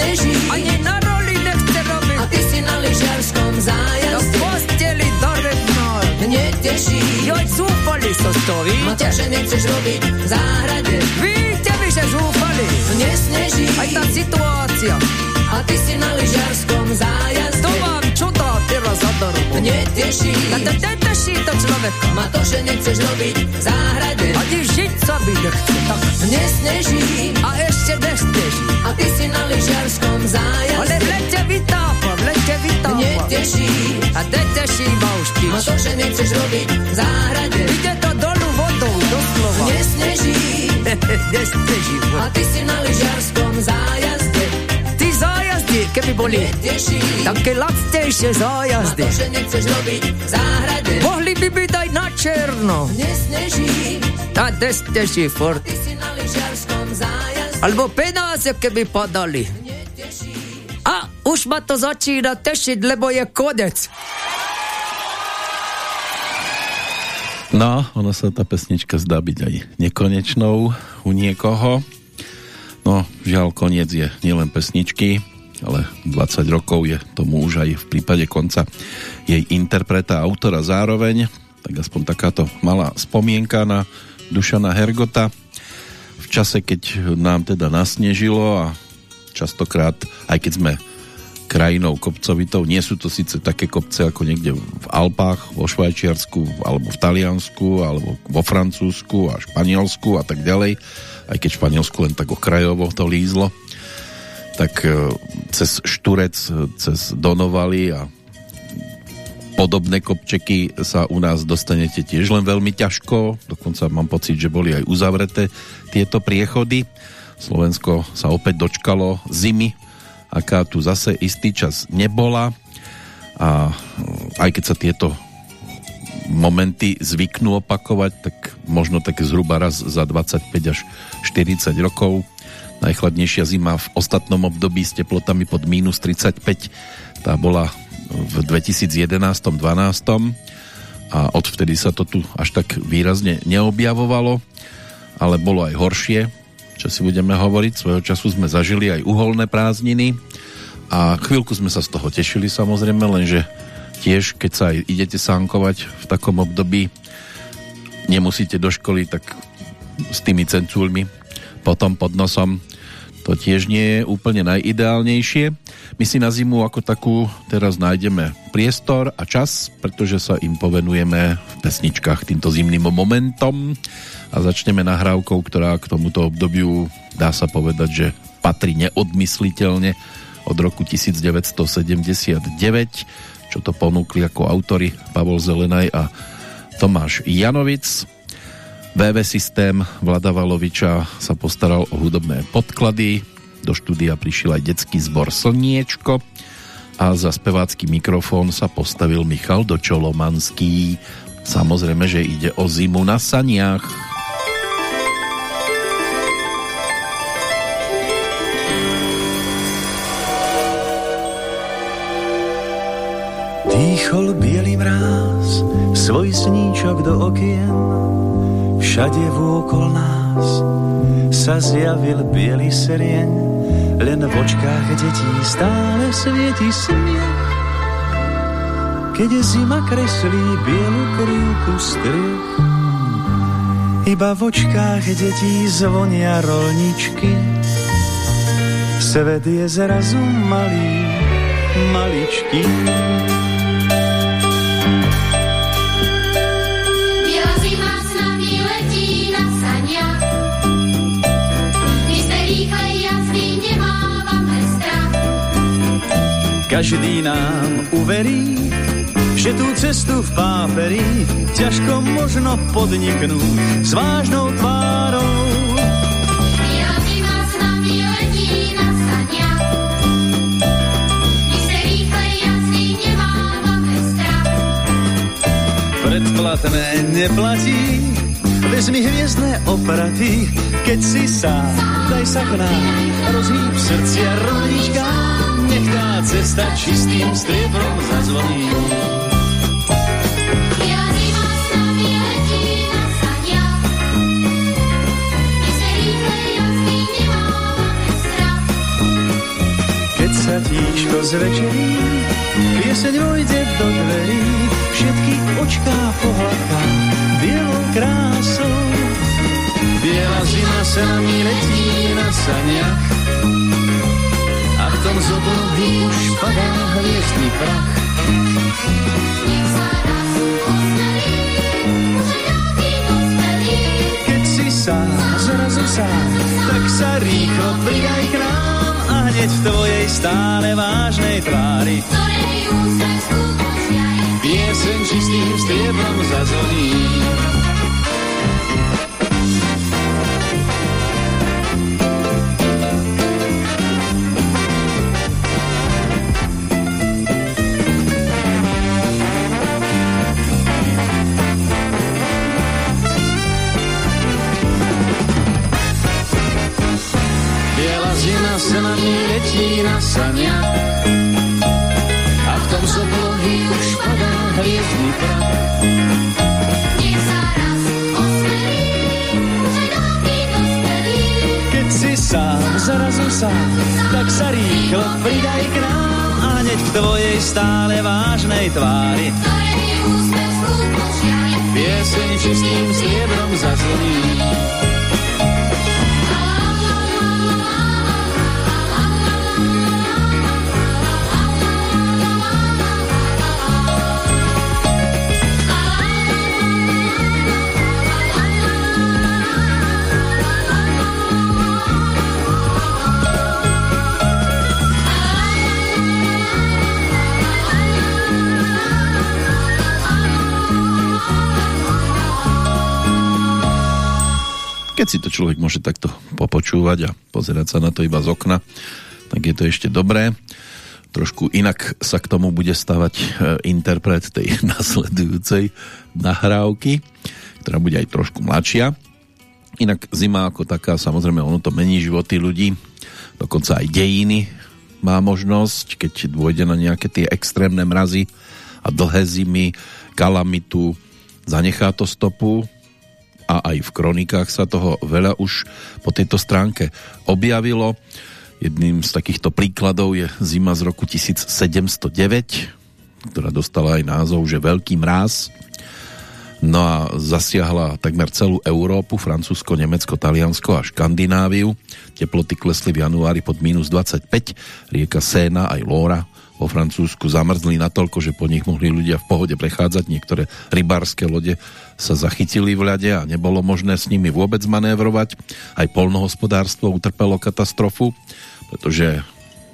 Nesneží, Ani na roli nechce robiť. a ty si na lyžiarskom zájazde. posteli do rybnár. Neteší, Joj, zúfali so to, víte? že nechceš robiť v záhrade. Víte mi, že zúfali. Nesneží, Aj tá situácia. a ty si na lyžiarskom zájazde. To vám čo dá teraz zadarmo. Neteší, A to neteší to človeka. ma to, že nechceš robiť v záhrade. Ani žiť sa by nechce. Tak. Nesneží, A ešte nesteží. a ty si na lyžiarskom Ale zájazde. v lete vytápa, v lete vytápa. Neteší, A neteší ma už ma tiež. to, že nechceš robiť v záhrade. Ide to dolu vodou, doslova. Nesneží, Kde ste živo? A ty si na lyžiarskom zájazde. Zájazdy, keby boli také lacnejšie zájazdy. to, že nechceš robiť v záhrade. Mohli by byť aj na černo. Na lyžiarskom zájazde. Alebo penáze, keby padali. A už ma to začína tešiť, lebo je konec. No, ono sa tá pesnička zdá byť aj nekonečnou u niekoho. No, žiaľ, koniec je nielen pesničky, ale 20 rokov je tomu už aj v prípade konca jej interpreta a autora zároveň. Tak aspoň takáto malá spomienka na Dušana Hergota v čase, keď nám teda nasnežilo a častokrát, aj keď sme krajinou kopcovitou. Nie sú to síce také kopce ako niekde v Alpách, vo Švajčiarsku, alebo v Taliansku, alebo vo Francúzsku a Španielsku a tak ďalej. Aj keď Španielsku len tak okrajovo to lízlo. Tak e, cez Šturec, e, cez Donovali a podobné kopčeky sa u nás dostanete tiež len veľmi ťažko. Dokonca mám pocit, že boli aj uzavreté tieto priechody. Slovensko sa opäť dočkalo zimy, aká tu zase istý čas nebola a aj keď sa tieto momenty zvyknú opakovať, tak možno tak zhruba raz za 25 až 40 rokov. Najchladnejšia zima v ostatnom období s teplotami pod mínus 35, tá bola v 2011-12 a odvtedy sa to tu až tak výrazne neobjavovalo, ale bolo aj horšie, čo si budeme hovoriť. Svojho času sme zažili aj uholné prázdniny a chvíľku sme sa z toho tešili samozrejme, lenže tiež, keď sa aj idete sánkovať v takom období, nemusíte do školy, tak s tými cencúľmi potom pod nosom to tiež nie je úplne najideálnejšie. My si na zimu ako takú teraz nájdeme priestor a čas, pretože sa im povenujeme v pesničkách týmto zimným momentom a začneme nahrávkou, ktorá k tomuto obdobiu dá sa povedať, že patrí neodmysliteľne od roku 1979, čo to ponúkli ako autory Pavol Zelenaj a Tomáš Janovic. VV systém Vlada Valoviča sa postaral o hudobné podklady, do štúdia prišiel aj detský zbor Slniečko a za spevácky mikrofón sa postavil Michal Dočolomanský. Samozrejme, že ide o zimu na saniach. Dýchol bielý mráz, svoj sníčok do okien, všade vôkol nás sa zjavil biely serieň, len v očkách detí stále svieti smiech. Keď zima kreslí bielu krivku striech, iba v očkách detí zvonia rolničky. Svet je zrazu malý, maličký. Každý nám uverí, že tú cestu v páperi ťažko možno podniknúť s vážnou tvárou. Predplatné neplatí, vezmi hviezdne opraty, keď si sám, daj sa k nám, rozhýb srdcia rovnička, cesta čistým striebrom zazvoní. Keď sa tíško zvečerí, pieseň vojde do dverí, všetky očká pohľadká bielou krásou. Biela zima sa nami letí na saniach tom z už padá hviezdny prach. Keď si sám, zrazu sám, tak sa rýchlo pridaj k nám a hneď v tvojej stále vážnej tvári Ktorej čistým striebrom zazvoní. Stále vážnej tvári. Pieseň čistým Keď si to človek môže takto popočúvať a pozerať sa na to iba z okna, tak je to ešte dobré. Trošku inak sa k tomu bude stavať e, interpret tej nasledujúcej nahrávky, ktorá bude aj trošku mladšia. Inak zima ako taká, samozrejme, ono to mení životy ľudí, dokonca aj dejiny má možnosť, keď dôjde na nejaké tie extrémne mrazy a dlhé zimy, kalamitu, zanechá to stopu, a aj v kronikách sa toho veľa už po tejto stránke objavilo. Jedným z takýchto príkladov je zima z roku 1709, ktorá dostala aj názov, že Veľký mráz. No a zasiahla takmer celú Európu, Francúzsko, Nemecko, Taliansko a Škandináviu. Teploty klesli v januári pod minus 25, rieka Séna aj Lóra vo Francúzsku zamrzli natoľko, že po nich mohli ľudia v pohode prechádzať. Niektoré rybárske lode sa zachytili v ľade a nebolo možné s nimi vôbec manévrovať. Aj polnohospodárstvo utrpelo katastrofu, pretože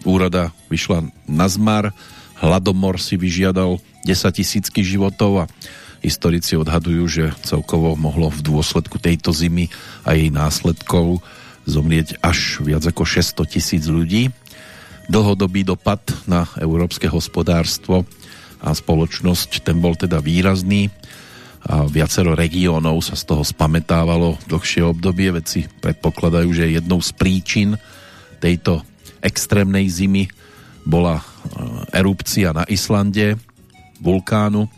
úroda vyšla na zmar, hladomor si vyžiadal 10 tisícky životov a historici odhadujú, že celkovo mohlo v dôsledku tejto zimy a jej následkov zomrieť až viac ako 600 tisíc ľudí dlhodobý dopad na európske hospodárstvo a spoločnosť, ten bol teda výrazný a viacero regiónov sa z toho spametávalo dlhšie obdobie. Veci predpokladajú, že jednou z príčin tejto extrémnej zimy bola e, erupcia na Islande vulkánu,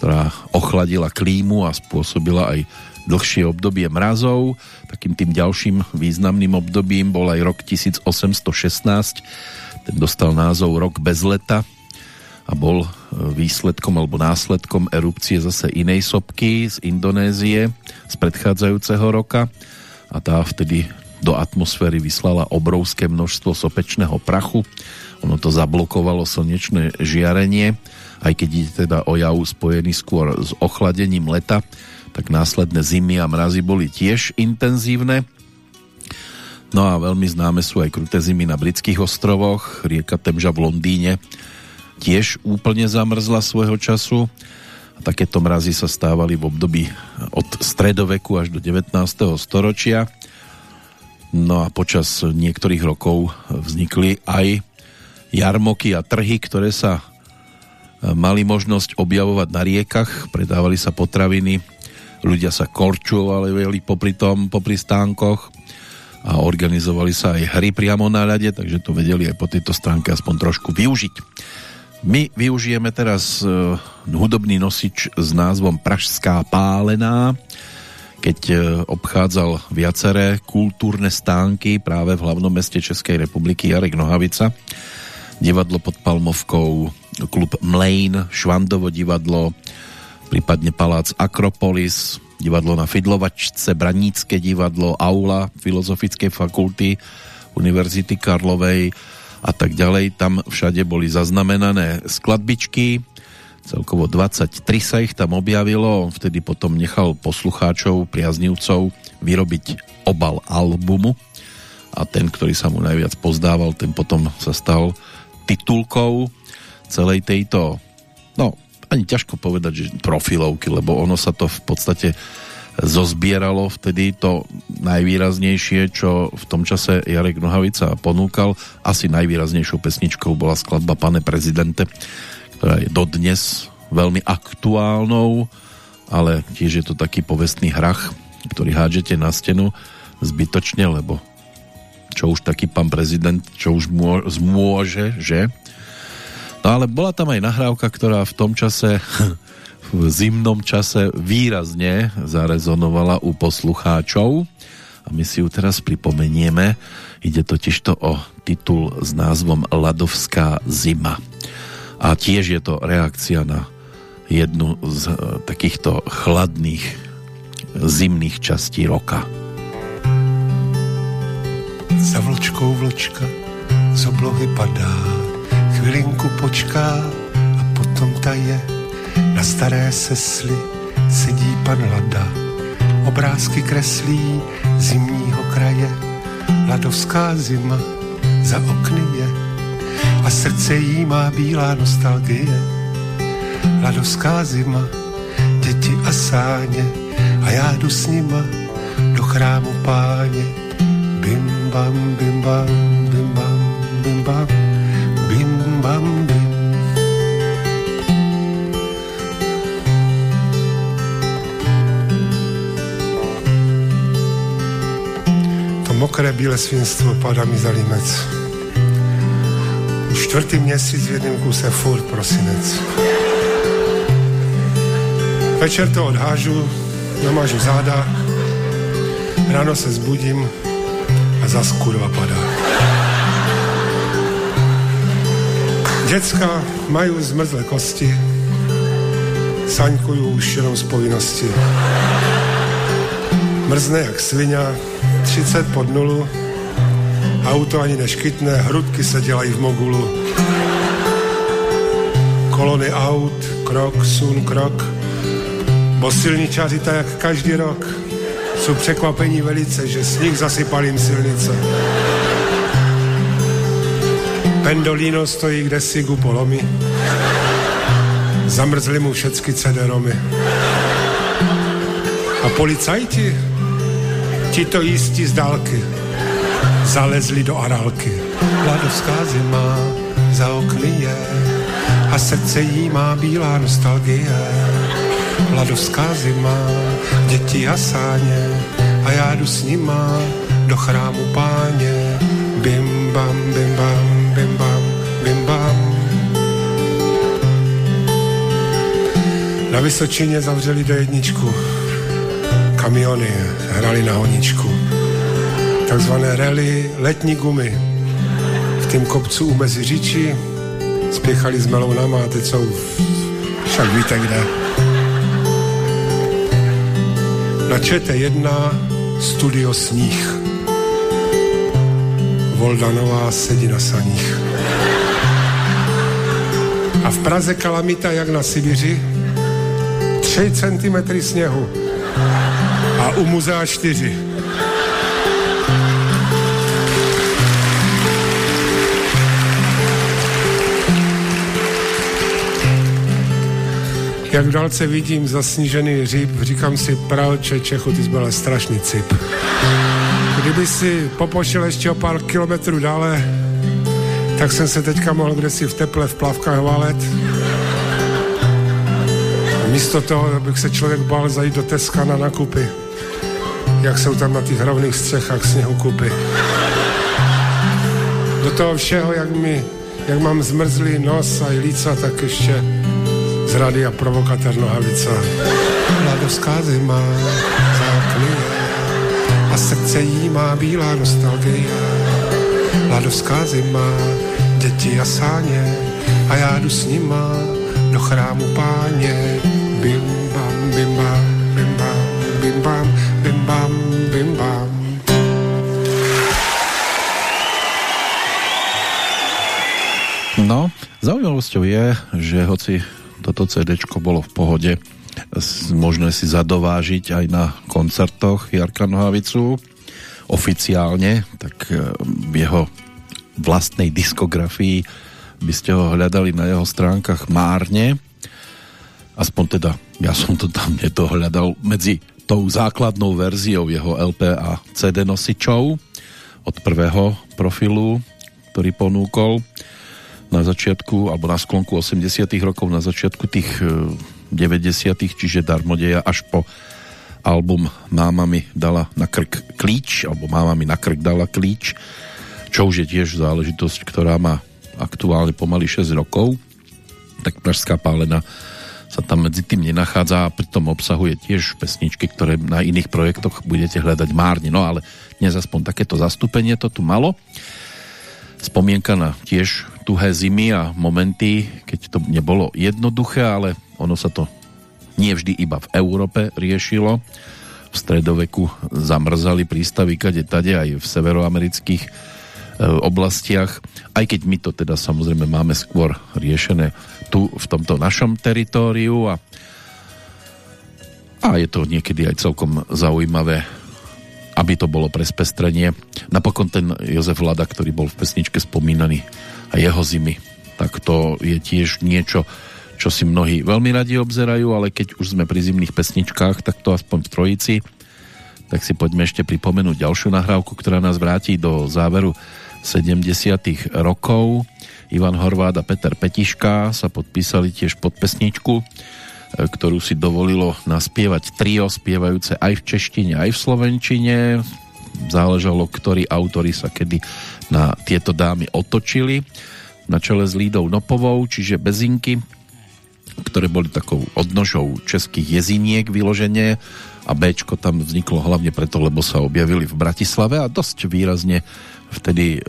ktorá ochladila klímu a spôsobila aj dlhšie obdobie mrazov. Takým tým ďalším významným obdobím bol aj rok 1816, ten dostal názov Rok bez leta a bol e, výsledkom alebo následkom erupcie zase inej sopky z Indonézie z predchádzajúceho roka a tá vtedy do atmosféry vyslala obrovské množstvo sopečného prachu. Ono to zablokovalo slnečné žiarenie, aj keď ide teda o jav spojený skôr s ochladením leta, tak následné zimy a mrazy boli tiež intenzívne No a veľmi známe sú aj kruté zimy na britských ostrovoch. Rieka Temža v Londýne tiež úplne zamrzla svojho času. A takéto mrazy sa stávali v období od stredoveku až do 19. storočia. No a počas niektorých rokov vznikli aj jarmoky a trhy, ktoré sa e, mali možnosť objavovať na riekach, predávali sa potraviny, ľudia sa korčovali popri tom, popri stánkoch a organizovali sa aj hry priamo na ľade, takže to vedeli aj po tejto stránke aspoň trošku využiť. My využijeme teraz uh, hudobný nosič s názvom Pražská pálená, keď uh, obchádzal viaceré kultúrne stánky práve v hlavnom meste Českej republiky Jarek Nohavica. Divadlo pod Palmovkou, klub Mlejn, Švandovo divadlo, prípadne Palác Akropolis, divadlo na Fidlovačce, Branícke divadlo, Aula Filozofickej fakulty Univerzity Karlovej a tak ďalej. Tam všade boli zaznamenané skladbičky, celkovo 23 sa ich tam objavilo, vtedy potom nechal poslucháčov, priaznivcov vyrobiť obal albumu. A ten, ktorý sa mu najviac pozdával, ten potom sa stal titulkou celej tejto, no ani ťažko povedať, že profilovky, lebo ono sa to v podstate zozbieralo vtedy to najvýraznejšie, čo v tom čase Jarek Nohavica ponúkal. Asi najvýraznejšou pesničkou bola skladba Pane prezidente, ktorá je dodnes veľmi aktuálnou, ale tiež je to taký povestný hrach, ktorý hádžete na stenu zbytočne, lebo čo už taký pán prezident, čo už môže, že? No ale bola tam aj nahrávka, ktorá v tom čase, v zimnom čase výrazne zarezonovala u poslucháčov a my si ju teraz pripomenieme. Ide totiž to o titul s názvom Ladovská zima. A tiež je to reakcia na jednu z e, takýchto chladných zimných častí roka. Za vločkou vločka z oblohy padá, chvilinku počká a potom ta je. Na staré sesly sedí pan Lada, obrázky kreslí zimního kraje. Ladovská zima za okny je a srdce jí má bílá nostalgie. Ladovská zima, děti a sáně a já jdu s nima do chrámu páně. Bim bam, bim bam, bim bam, bim bam, bam. To mokré bílé svinstvo padá mi za límec. Už čtvrtý měsíc v jednom kuse furt prosinec. Večer to odhážu, namážu záda, ráno se zbudím a zas kurva padá. Děcka mají zmrzlé kosti, saňkují už jenom z povinnosti. Mrzne jak svině, 30 pod nulu, auto ani neškytne, hrudky se dělají v mogulu. Kolony aut, krok, sun, krok, bo silničáři tak jak každý rok jsou překvapení velice, že sníh zasypal jim silnice. Pendolino stojí kde si polomy. Zamrzli mu všecky CD-romy. A policajti, ti to jistí z dálky, zalezli do arálky. Ladovská zima za okny je a srdce jí má bílá nostalgie. Ladovská zima, děti a sáně a já jdu s nima do chrámu páně. Bim bam, bim bam, Na Vysočině zavřeli do jedničku. Kamiony hrali na honičku. Takzvané rally letní gumy. V tým kopcu u Meziříči spěchali s melounama a teď jsou však víte kde. Na ČT1 studio Sníh. Voldanová sedí na saních. A v Praze kalamita jak na Sibiři. 3 cm sněhu. A u muzea 4. Jak dálce vidím zasnížený hříb, říkám si, pralče Čechu, ty jsi byl strašný cip. Kdyby si popošel ještě o pár kilometrů dále, tak jsem se teďka mohl kde si v teple v plavkách valet. A místo toho, abych se člověk bál zajít do Teska na nakupy, jak jsou tam na těch rovných střechách sněhu kupy. Do toho všeho, jak, mi, jak mám zmrzlý nos a líca, tak ještě z rádia provokatér Nohavica. Ladovská zima za okny je a srdce jí má bílá nostalgie. Ladovská zima, děti a sáně a já jdu s nima do chrámu páně. Bim bam, bim bam, bim bam, bim bam, bim bam, bim bam. No, zaujímavosťou je, že hoci toto CD bolo v pohode, možné si zadovážiť aj na koncertoch Jarka Nohavicu oficiálne, tak e, v jeho vlastnej diskografii by ste ho hľadali na jeho stránkach márne. Aspoň teda, ja som to tam hľadal medzi tou základnou verziou jeho LP a CD nosičov od prvého profilu, ktorý ponúkol na začiatku, alebo na sklonku 80 rokov, na začiatku tých 90 čiže Darmodeja až po album Máma mi dala na krk klíč, alebo Máma mi na krk dala klíč, čo už je tiež záležitosť, ktorá má aktuálne pomaly 6 rokov, tak Pražská pálena sa tam medzi tým nenachádza a pritom obsahuje tiež pesničky, ktoré na iných projektoch budete hľadať márne. No ale dnes aspoň takéto zastúpenie to tu malo. Spomienka na tiež tuhé zimy a momenty, keď to nebolo jednoduché, ale ono sa to nie vždy iba v Európe riešilo. V stredoveku zamrzali prístavy kade tade aj v severoamerických e, oblastiach, aj keď my to teda samozrejme máme skôr riešené tu v tomto našom teritóriu a, a je to niekedy aj celkom zaujímavé, aby to bolo pre spestrenie. Napokon ten Jozef Lada, ktorý bol v pesničke spomínaný a jeho zimy, tak to je tiež niečo, čo si mnohí veľmi radi obzerajú, ale keď už sme pri zimných pesničkách, tak to aspoň v trojici, tak si poďme ešte pripomenúť ďalšiu nahrávku, ktorá nás vráti do záveru 70. rokov. Ivan Horvád a Peter Petiška sa podpísali tiež pod pesničku, e, ktorú si dovolilo naspievať trio, spievajúce aj v češtine, aj v slovenčine. Záležalo, ktorí autory sa kedy na tieto dámy otočili. Na čele s Lídou Nopovou, čiže Bezinky, ktoré boli takou odnožou českých jeziniek vyloženie a Bčko tam vzniklo hlavne preto, lebo sa objavili v Bratislave a dosť výrazne vtedy e,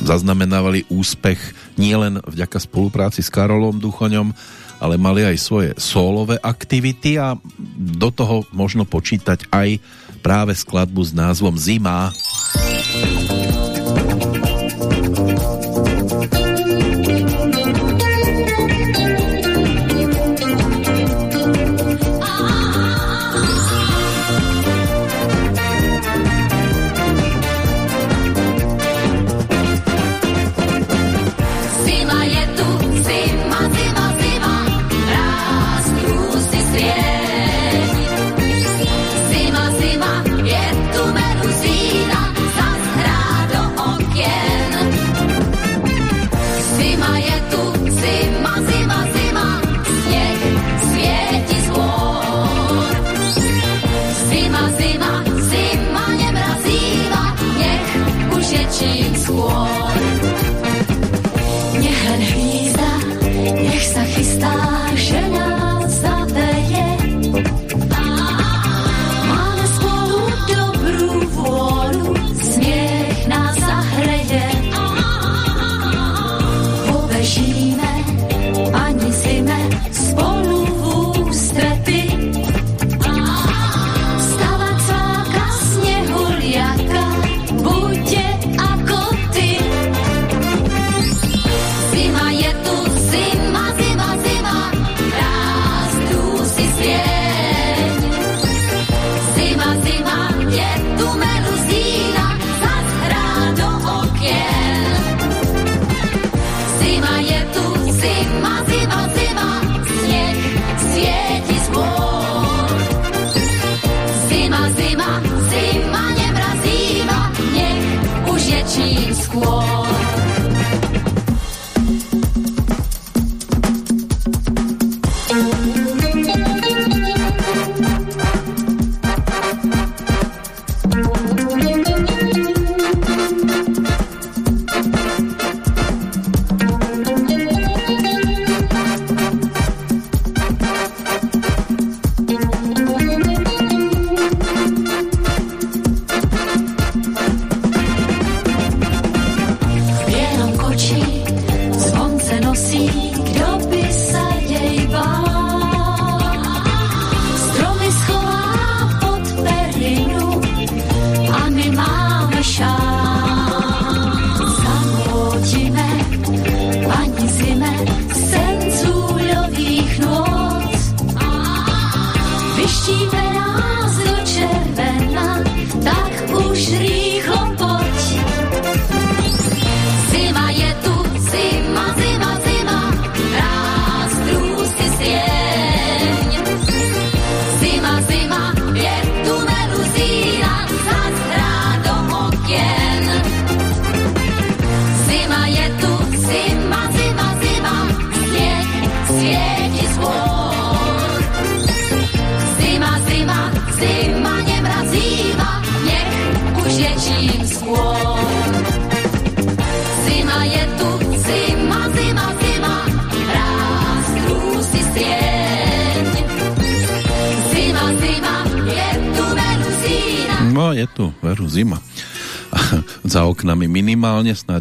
zaznamenávali úspech nielen vďaka spolupráci s Karolom Duchoňom, ale mali aj svoje sólové aktivity a do toho možno počítať aj práve skladbu s názvom Zima. Zima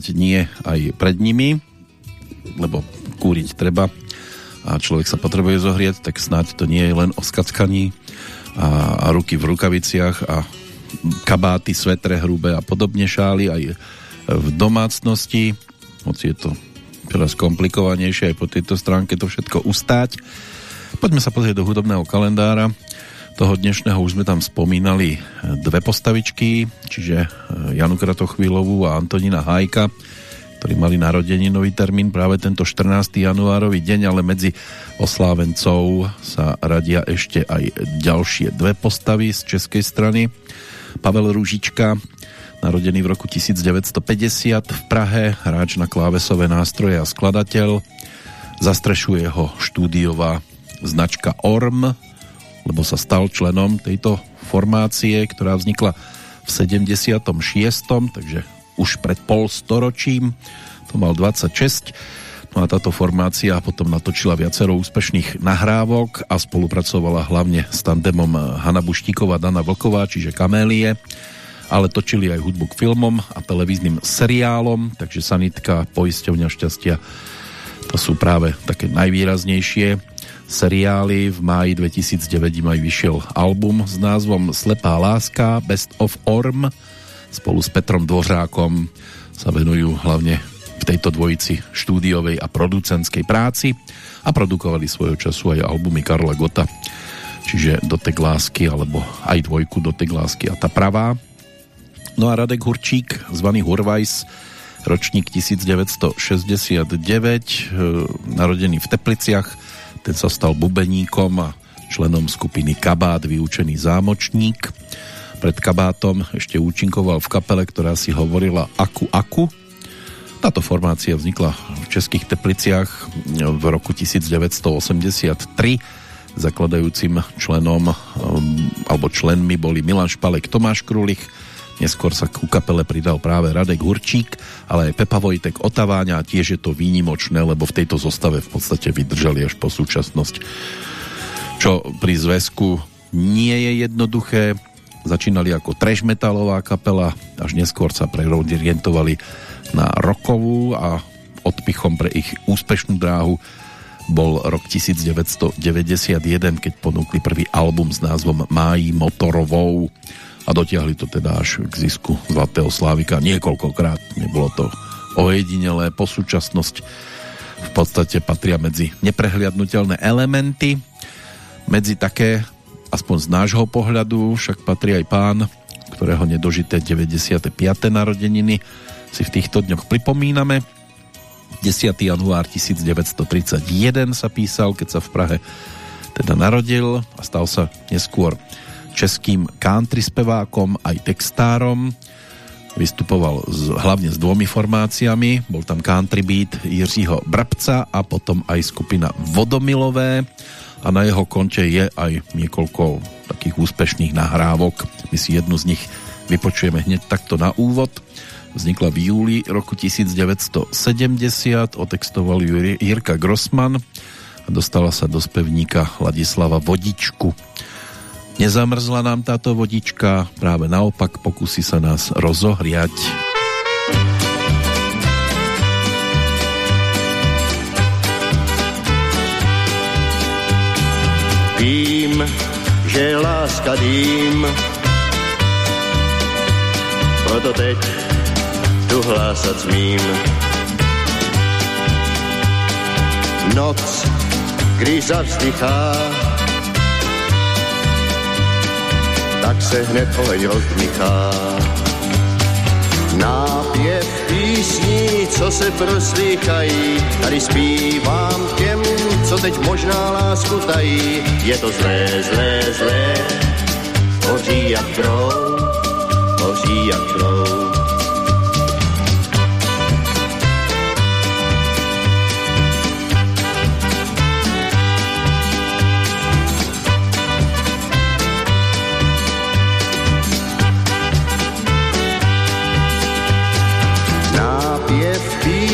snáď nie aj pred nimi, lebo kúriť treba a človek sa potrebuje zohrieť, tak snáď to nie je len o skackaní a, a ruky v rukaviciach a kabáty, svetre hrubé a podobne šály aj v domácnosti, hoci je to teraz komplikovanejšie aj po tejto stránke to všetko ustáť. Poďme sa pozrieť do hudobného kalendára. Toho dnešného už sme tam spomínali dve postavičky, čiže Janu Kratochvílovú a Antonína Hajka, mali nový termín práve tento 14. januárový deň, ale medzi oslávencov sa radia ešte aj ďalšie dve postavy z českej strany. Pavel Rúžička, narodený v roku 1950 v Prahe, hráč na klávesové nástroje a skladateľ. Zastrešuje ho štúdiová značka ORM, lebo sa stal členom tejto formácie, ktorá vznikla v 76. takže už pred pol storočím, to mal 26. No a táto formácia potom natočila viacero úspešných nahrávok a spolupracovala hlavne s tandemom Hanna Buštíková Dana Vlková, čiže Kamélie, ale točili aj hudbu k filmom a televíznym seriálom, takže Sanitka, Poisťovňa šťastia, to sú práve také najvýraznejšie seriály. V máji 2009 im aj vyšiel album s názvom Slepá láska, Best of Orm, spolu s Petrom Dvořákom sa venujú hlavne v tejto dvojici štúdiovej a producentskej práci a produkovali svojho času aj albumy Karla Gota, čiže Dotek lásky alebo aj dvojku Dotek lásky a tá pravá. No a Radek Hurčík, zvaný Hurvajs, ročník 1969, e, narodený v Tepliciach, ten sa stal bubeníkom a členom skupiny Kabát, vyučený zámočník pred kabátom ešte účinkoval v kapele, ktorá si hovorila Aku Aku. Táto formácia vznikla v Českých Tepliciach v roku 1983. Zakladajúcim členom um, alebo členmi boli Milan Špalek, Tomáš Krulich, neskôr sa ku kapele pridal práve Radek Hurčík, ale aj Pepa Vojtek Otaváňa a tiež je to výnimočné, lebo v tejto zostave v podstate vydržali až po súčasnosť. Čo pri zväzku nie je jednoduché, Začínali ako trash metalová kapela, až neskôr sa preorientovali na rokovú a odpichom pre ich úspešnú dráhu bol rok 1991, keď ponúkli prvý album s názvom Máji motorovou. A dotiahli to teda až k zisku Zlatého Slávika. Niekoľkokrát. Nebolo to ojedinelé. Po súčasnosť v podstate patria medzi neprehliadnutelné elementy, medzi také aspoň z nášho pohľadu však patrí aj pán, ktorého nedožité 95. narodeniny si v týchto dňoch pripomíname. 10. január 1931 sa písal, keď sa v Prahe teda narodil a stal sa neskôr českým country spevákom aj textárom. Vystupoval z, hlavne s dvomi formáciami, bol tam country beat Jiřího Brabca a potom aj skupina Vodomilové a na jeho konte je aj niekoľko takých úspešných nahrávok. My si jednu z nich vypočujeme hneď takto na úvod. Vznikla v júli roku 1970, otextoval Jirka Grossman a dostala sa do spevníka Ladislava Vodičku. Nezamrzla nám táto vodička, práve naopak pokusí sa nás rozohriať. Vím, že láska dým, proto teď tu hlásat smím. Noc, když zavzdychá, tak se hned oheň rozdmychá. Nápěv písní, co se proslýchají, tady zpívám těm, co teď možná lásku tají. Je to zlé, zlé, zlé, hoří jak drou, hoří jak drou.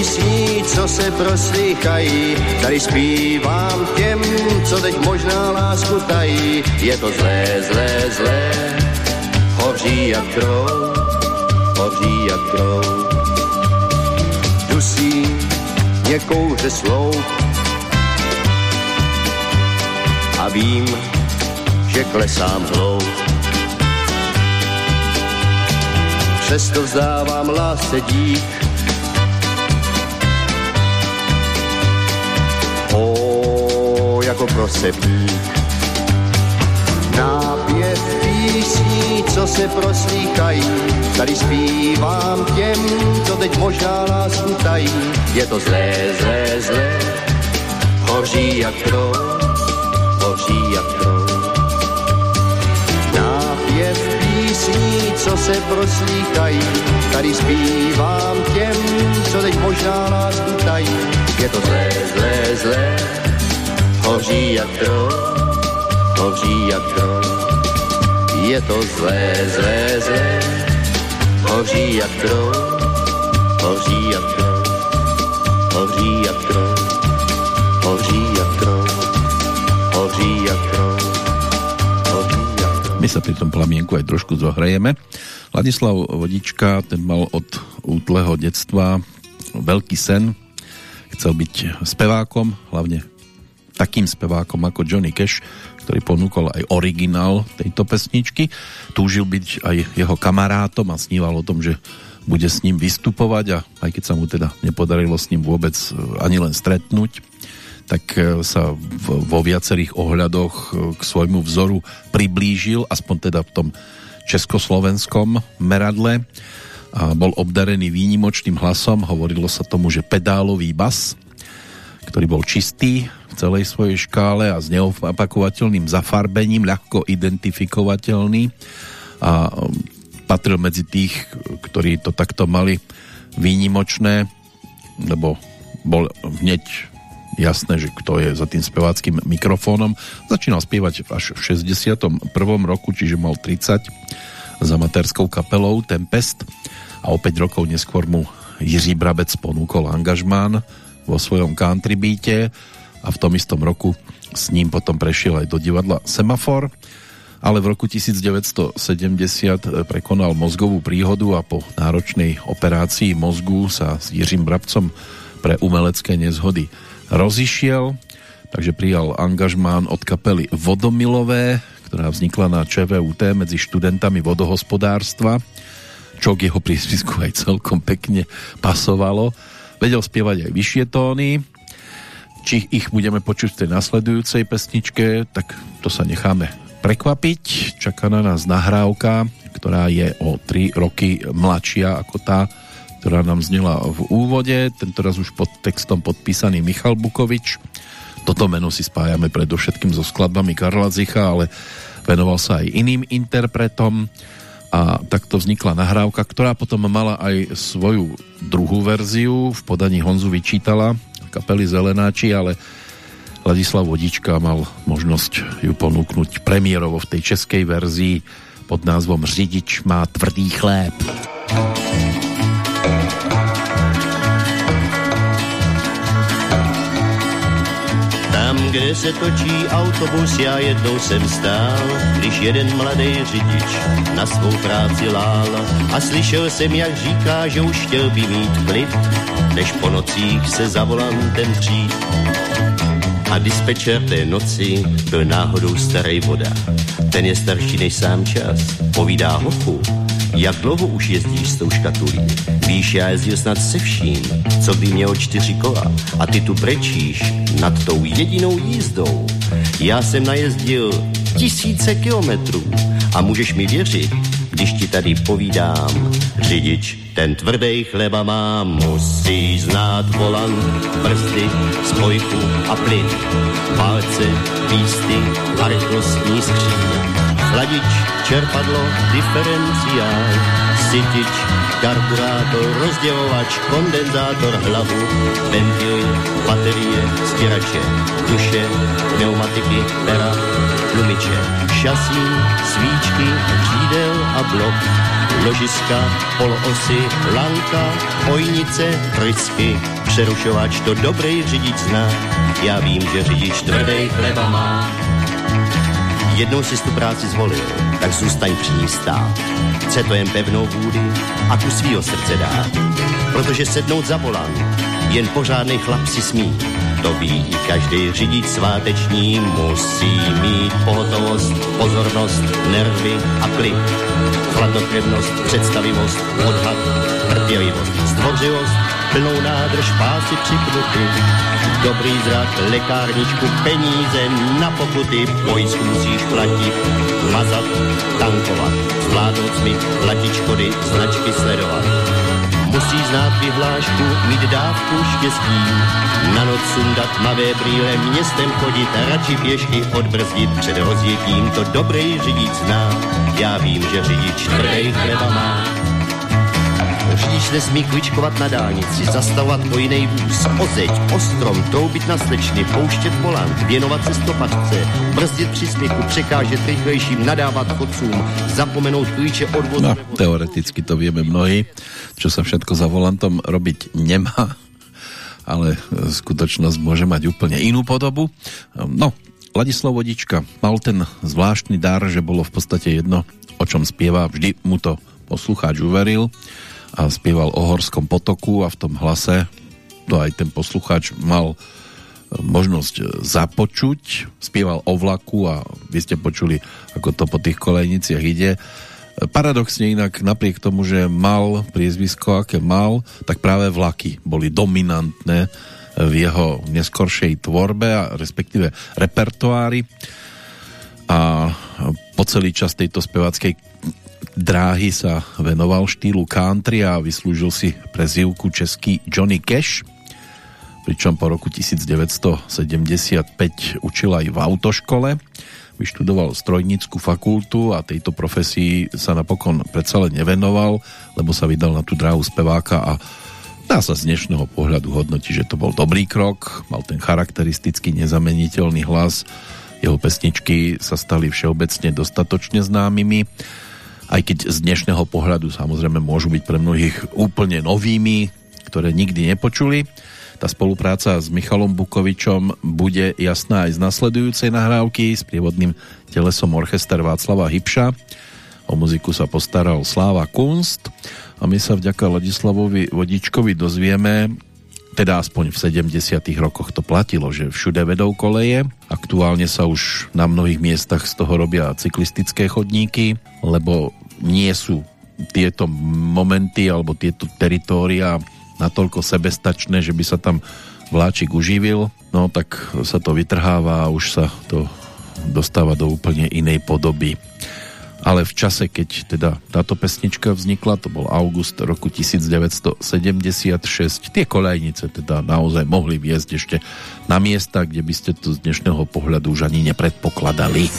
Písní, co se proslýchají. Tady zpívám těm, co teď možná lásku tají. Je to zlé, zlé, zlé, hoří jak drou, hoří jak drou. Dusí mě kouře sloup a vím, že klesám hloub. Přesto vzdávám lásce dík, jako prosebník. Nápěv písní, co se proslýchají, tady zpívám těm, co teď možná lásku tají. Je to zlé, zlé, zlé, hoří jak trou, hoří jak trou. Nápěv písní, co se proslýchají, tady zpívám těm, co teď možná lásku tají. Je to zlé, zlé, zlé, hoří jak trou, hoří jak trou. Je to zlé, zlé, zlé, hoří jak trou, hoří jak trou, hoří jak trou, hoří jak trou, hoří jak trou. My sa pri tom plamienku aj trošku zohrajeme. Ladislav Vodička, ten mal od útleho detstva veľký sen. Chcel byť spevákom, hlavne takým spevákom ako Johnny Cash, ktorý ponúkol aj originál tejto pesničky. Túžil byť aj jeho kamarátom a sníval o tom, že bude s ním vystupovať a aj keď sa mu teda nepodarilo s ním vôbec e, ani len stretnúť, tak e, sa vo viacerých ohľadoch e, k svojmu vzoru priblížil, aspoň teda v tom československom meradle a bol obdarený výnimočným hlasom, hovorilo sa tomu, že pedálový bas, ktorý bol čistý v celej svojej škále a s neopakovateľným zafarbením, ľahko identifikovateľný a um, patril medzi tých, ktorí to takto mali výnimočné, lebo bol hneď jasné, že kto je za tým speváckým mikrofónom. Začínal spievať až v 61. roku, čiže mal 30 s amatérskou kapelou Tempest a o 5 rokov neskôr mu Jiří Brabec ponúkol angažmán vo svojom country beate a v tom istom roku s ním potom prešiel aj do divadla Semafor ale v roku 1970 prekonal mozgovú príhodu a po náročnej operácii mozgu sa s Jiřím Brabcom pre umelecké nezhody rozišiel, takže prijal angažmán od kapely Vodomilové, ktorá vznikla na ČVUT medzi študentami vodohospodárstva čo k jeho príspisku aj celkom pekne pasovalo. Vedel spievať aj vyššie tóny, či ich budeme počuť v tej nasledujúcej pesničke, tak to sa necháme prekvapiť. Čaká na nás nahrávka, ktorá je o 3 roky mladšia ako tá, ktorá nám znela v úvode, tentoraz už pod textom podpísaný Michal Bukovič. Toto meno si spájame predovšetkým so skladbami Karla Zicha, ale venoval sa aj iným interpretom a takto vznikla nahrávka, ktorá potom mala aj svoju druhú verziu v podaní Honzu Vyčítala kapely Zelenáči, ale Ladislav Vodička mal možnosť ju ponúknuť premiérovo v tej českej verzii pod názvom Řidič má tvrdý chléb. Tam, kde se točí autobus, já jednou jsem stál, když jeden mladý řidič na svou práci lál. A slyšel jsem, jak říká, že už chtěl by mít klid, než po nocích se za volantem přijít. A dispečer té noci byl náhodou starý voda. Ten je starší než sám čas. Povídá hochu, jak dlouho už jezdíš s tou škatulí? Víš, já jezdil snad se vším, co by mělo čtyři kola. A ty tu brečíš nad tou jedinou jízdou. Já jsem najezdil tisíce kilometrů a můžeš mi věřit, když ti tady povídám. Řidič, ten tvrdý chleba má, musí znát volant, brzdy, spojku a plyn, palce, písty a rychlostní skříň. Chladič, čerpadlo, diferenciál, sytič, karburátor, rozdělovač, kondenzátor, hlavu, ventily, baterie, stěrače, duše, pneumatiky, pera, tlumiče, šasí, svíčky, přídel a blok, ložiska, poloosy, lanka, ojnice, prysky, přerušovač, to dobrý řidič zná. Já vím, že řidič tvrdý chleba má. Jednou si tu práci zvolil, tak zůstaň při ní stát. Chce to jen pevnou vůdy a ku svýho srdce dát. Protože sednout za volant jen pořádný chlap si smí. To ví i každý řidič sváteční, musí mít pohotovost, pozornost, nervy a klid. Chladnokrevnost, představivost, odhad, trpělivost, zdvořivost, plnou nádrž pásy připnuty. Dobrý zrak, lekárničku, peníze na pokuty, pojistku musíš platit, mazat, tankovat, zvládnout smyk, platit škody, značky sledovat. Musí znát vyhlášku, mít dávku štěstí. Na noc sundat tmavé brýle, městem chodit, radši pěšky odbrzdit před rozjetím. To dobrý řidič zná, já vím, že řidič tvrdej chleba má. Řidič nesmí kličkovat na dálnici, zastavovat po jiný vůz, o zeď, o strom, troubit na slečny, pouštět volant, věnovat se stopačce, brzdit při smyku, překážet rychlejším, nadávat chodcům, zapomenout klíče od vozu. No, teoreticky to vieme mnohí, čo sa všetko za volantom robiť nemá, ale skutočnosť môže mať úplne inú podobu. No, Ladislav Vodička mal ten zvláštny dar, že bolo v podstate jedno, o čom spieva, vždy mu to poslucháč uveril a spieval o horskom potoku a v tom hlase to aj ten poslucháč mal e, možnosť započuť. Spieval o vlaku a vy ste počuli, ako to po tých kolejniciach ide. Paradoxne inak, napriek tomu, že mal priezvisko, aké mal, tak práve vlaky boli dominantné v jeho neskoršej tvorbe a respektíve repertoári. A po celý čas tejto spevackej dráhy sa venoval štýlu country a vyslúžil si prezývku český Johnny Cash, pričom po roku 1975 učil aj v autoškole, vyštudoval strojnickú fakultu a tejto profesii sa napokon predsa len nevenoval, lebo sa vydal na tú dráhu speváka a dá sa z dnešného pohľadu hodnotí, že to bol dobrý krok, mal ten charakteristický nezameniteľný hlas, jeho pesničky sa stali všeobecne dostatočne známymi aj keď z dnešného pohľadu samozrejme môžu byť pre mnohých úplne novými, ktoré nikdy nepočuli. Tá spolupráca s Michalom Bukovičom bude jasná aj z nasledujúcej nahrávky s prievodným telesom orchester Václava Hybša. O muziku sa postaral Sláva Kunst a my sa vďaka Ladislavovi Vodičkovi dozvieme, teda aspoň v 70 rokoch to platilo, že všude vedou koleje. Aktuálne sa už na mnohých miestach z toho robia cyklistické chodníky, lebo nie sú tieto momenty alebo tieto teritória natoľko sebestačné, že by sa tam vláčik uživil, no tak sa to vytrháva a už sa to dostáva do úplne inej podoby ale v čase, keď teda táto pesnička vznikla, to bol august roku 1976, tie kolejnice teda naozaj mohli viesť ešte na miesta, kde by ste to z dnešného pohľadu už ani nepredpokladali.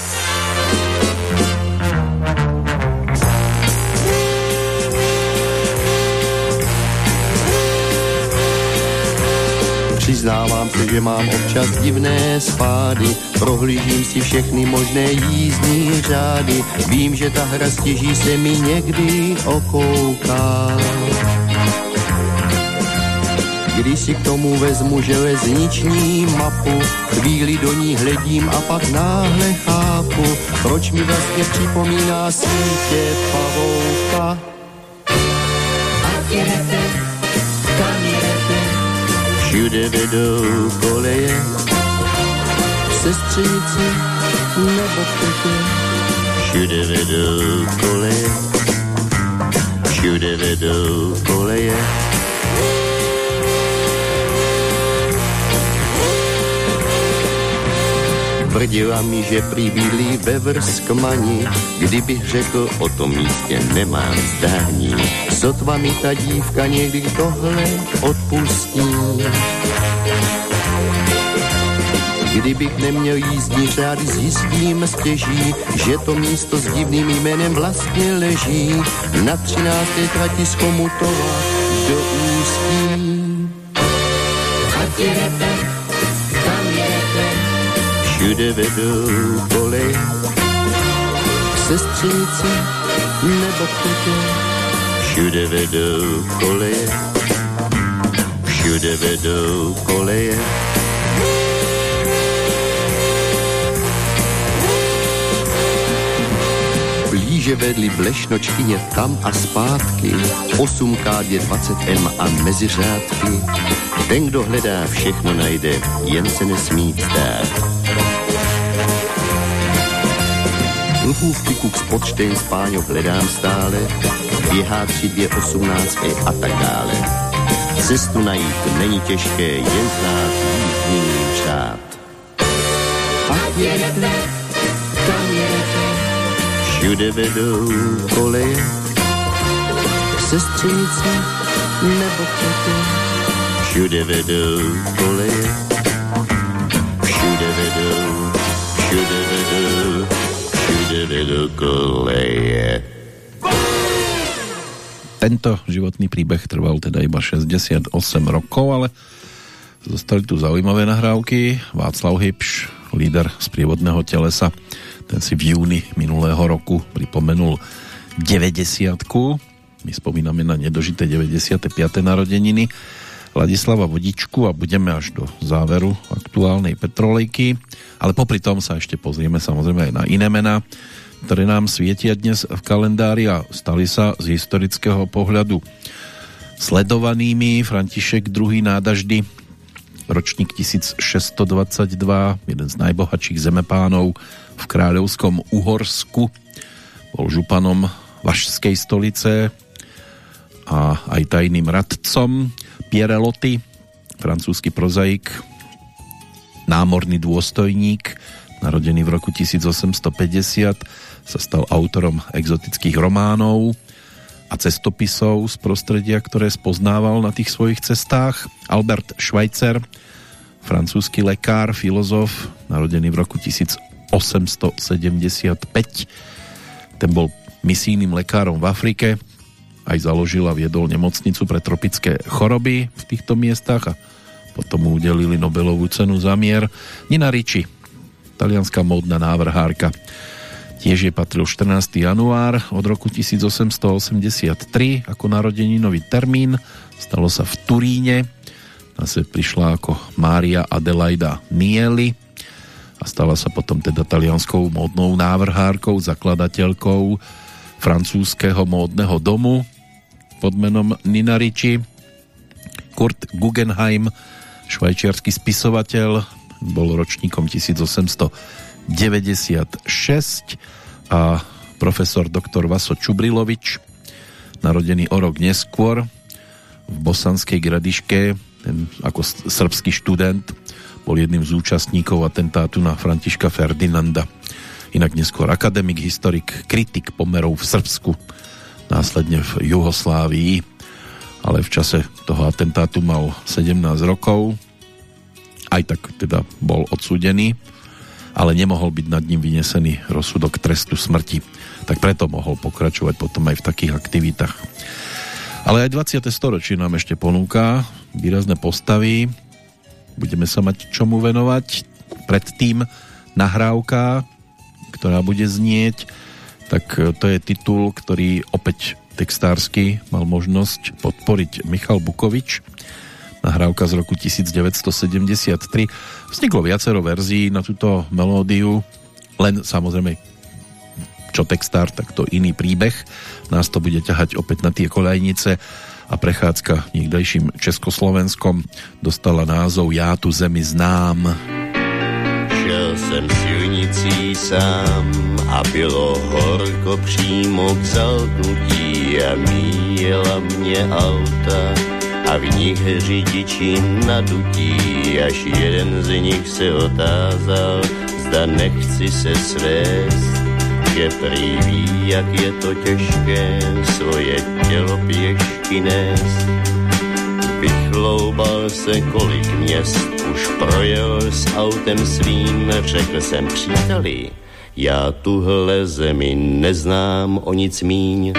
Přiznávám se, že mám občas divné spády, prohlížím si všechny možné jízdní řády, vím, že ta hra stěží se mi někdy okouká. Když si k tomu vezmu železniční mapu, chvíli do ní hledím a pak náhle chápu, proč mi vlastně připomíná sítě pavouka. Všude vedou koleje, v sestřenici nebo kotě. Všude vedou koleje, všude vedou koleje. Tvrdila mi, že prý bydlí ve Vrskmani, kdybych řekl o tom místě nemám zdání. Sotva mi ta dívka někdy tohle odpustí. Kdybych neměl jízdní řády, zjistím stěží, že to místo s divným jménem vlastně leží na 13. trati z Komutova do Ústí. Všude vedou kolej, sestřenici nebo kutě, všude vedou koleje, všude vedou koleje. že vedli blešnočkyně tam a zpátky, 8K je 20M a meziřádky. Ten, kdo hledá, všechno najde, jen se nesmí vzdát. Lhůvky, kuk, spočtej, spáňo, hledám stále, běhá 3, 2, 18 a tak dále. Cestu najít není těžké, jen znát jízdní řád. Ach jedete, kam jedete, Všude vedou koleje, k sestřenici nebo k všude vedou koleje, všude vedou, Tento životný príbeh trval teda iba 68 rokov, ale zostali tu zaujímavé nahrávky. Václav Hybš, líder z prievodného telesa, ten si v júni minulého roku pripomenul 90 My spomíname na nedožité 95. narodeniny Ladislava Vodičku a budeme až do záveru aktuálnej petrolejky. Ale popri tom sa ešte pozrieme samozrejme aj na iné mená, ktoré nám svietia dnes v kalendári a stali sa z historického pohľadu sledovanými. František II. nádaždy, ročník 1622, jeden z najbohatších zemepánov v kráľovskom Uhorsku, bol županom Vašskej stolice a aj tajným radcom Pierre Loty, francúzsky prozaik, námorný dôstojník, narodený v roku 1850, sa stal autorom exotických románov a cestopisov z prostredia, ktoré spoznával na tých svojich cestách. Albert Schweitzer, francúzsky lekár, filozof, narodený v roku 1875. Ten bol misijným lekárom v Afrike, aj založil a viedol nemocnicu pre tropické choroby v týchto miestach a potom mu udelili Nobelovú cenu za mier. Nina Ricci, talianská módna návrhárka, tiež je patril 14. január od roku 1883 ako narodeninový termín. Stalo sa v Turíne. Zase prišla ako Mária Adelaida Nieli a stala sa potom teda talianskou módnou návrhárkou, zakladateľkou francúzského módneho domu pod menom Nina Ricci. Kurt Guggenheim, švajčiarsky spisovateľ, bol ročníkom 1896 a profesor doktor Vaso Čubrilovič, narodený o rok neskôr v bosanskej Gradiške, ten ako srbský študent bol jedným z účastníkov atentátu na Františka Ferdinanda. Inak neskôr akademik, historik, kritik pomerov v Srbsku, následne v Juhoslávii, ale v čase toho atentátu mal 17 rokov. Aj tak teda bol odsúdený, ale nemohol byť nad ním vynesený rozsudok trestu smrti. Tak preto mohol pokračovať potom aj v takých aktivitách. Ale aj 20. storočie nám ešte ponúka výrazné postavy. Budeme sa mať čomu venovať. Predtým nahrávka, ktorá bude znieť, tak to je titul, ktorý opäť textársky mal možnosť podporiť Michal Bukovič. Nahrávka z roku 1973. Vzniklo viacero verzií na túto melódiu, len samozrejme čo textár, tak to iný príbeh. Nás to bude ťahať opäť na tie kolajnice a prechádzka niekdejším Československom dostala názov Já tu zemi znám. Šel jsem silnicí sám a bylo horko přímo k zalknutí a míjela mě auta a v nich řidiči nadutí, až jeden z nich se otázal, zda nechci se svést, že prý ví, jak je to těžké svoje tělo pěšky nést. Vychloubal se kolik měst, už projel s autem svým, řekl jsem příteli, já tuhle zemi neznám o nic míň.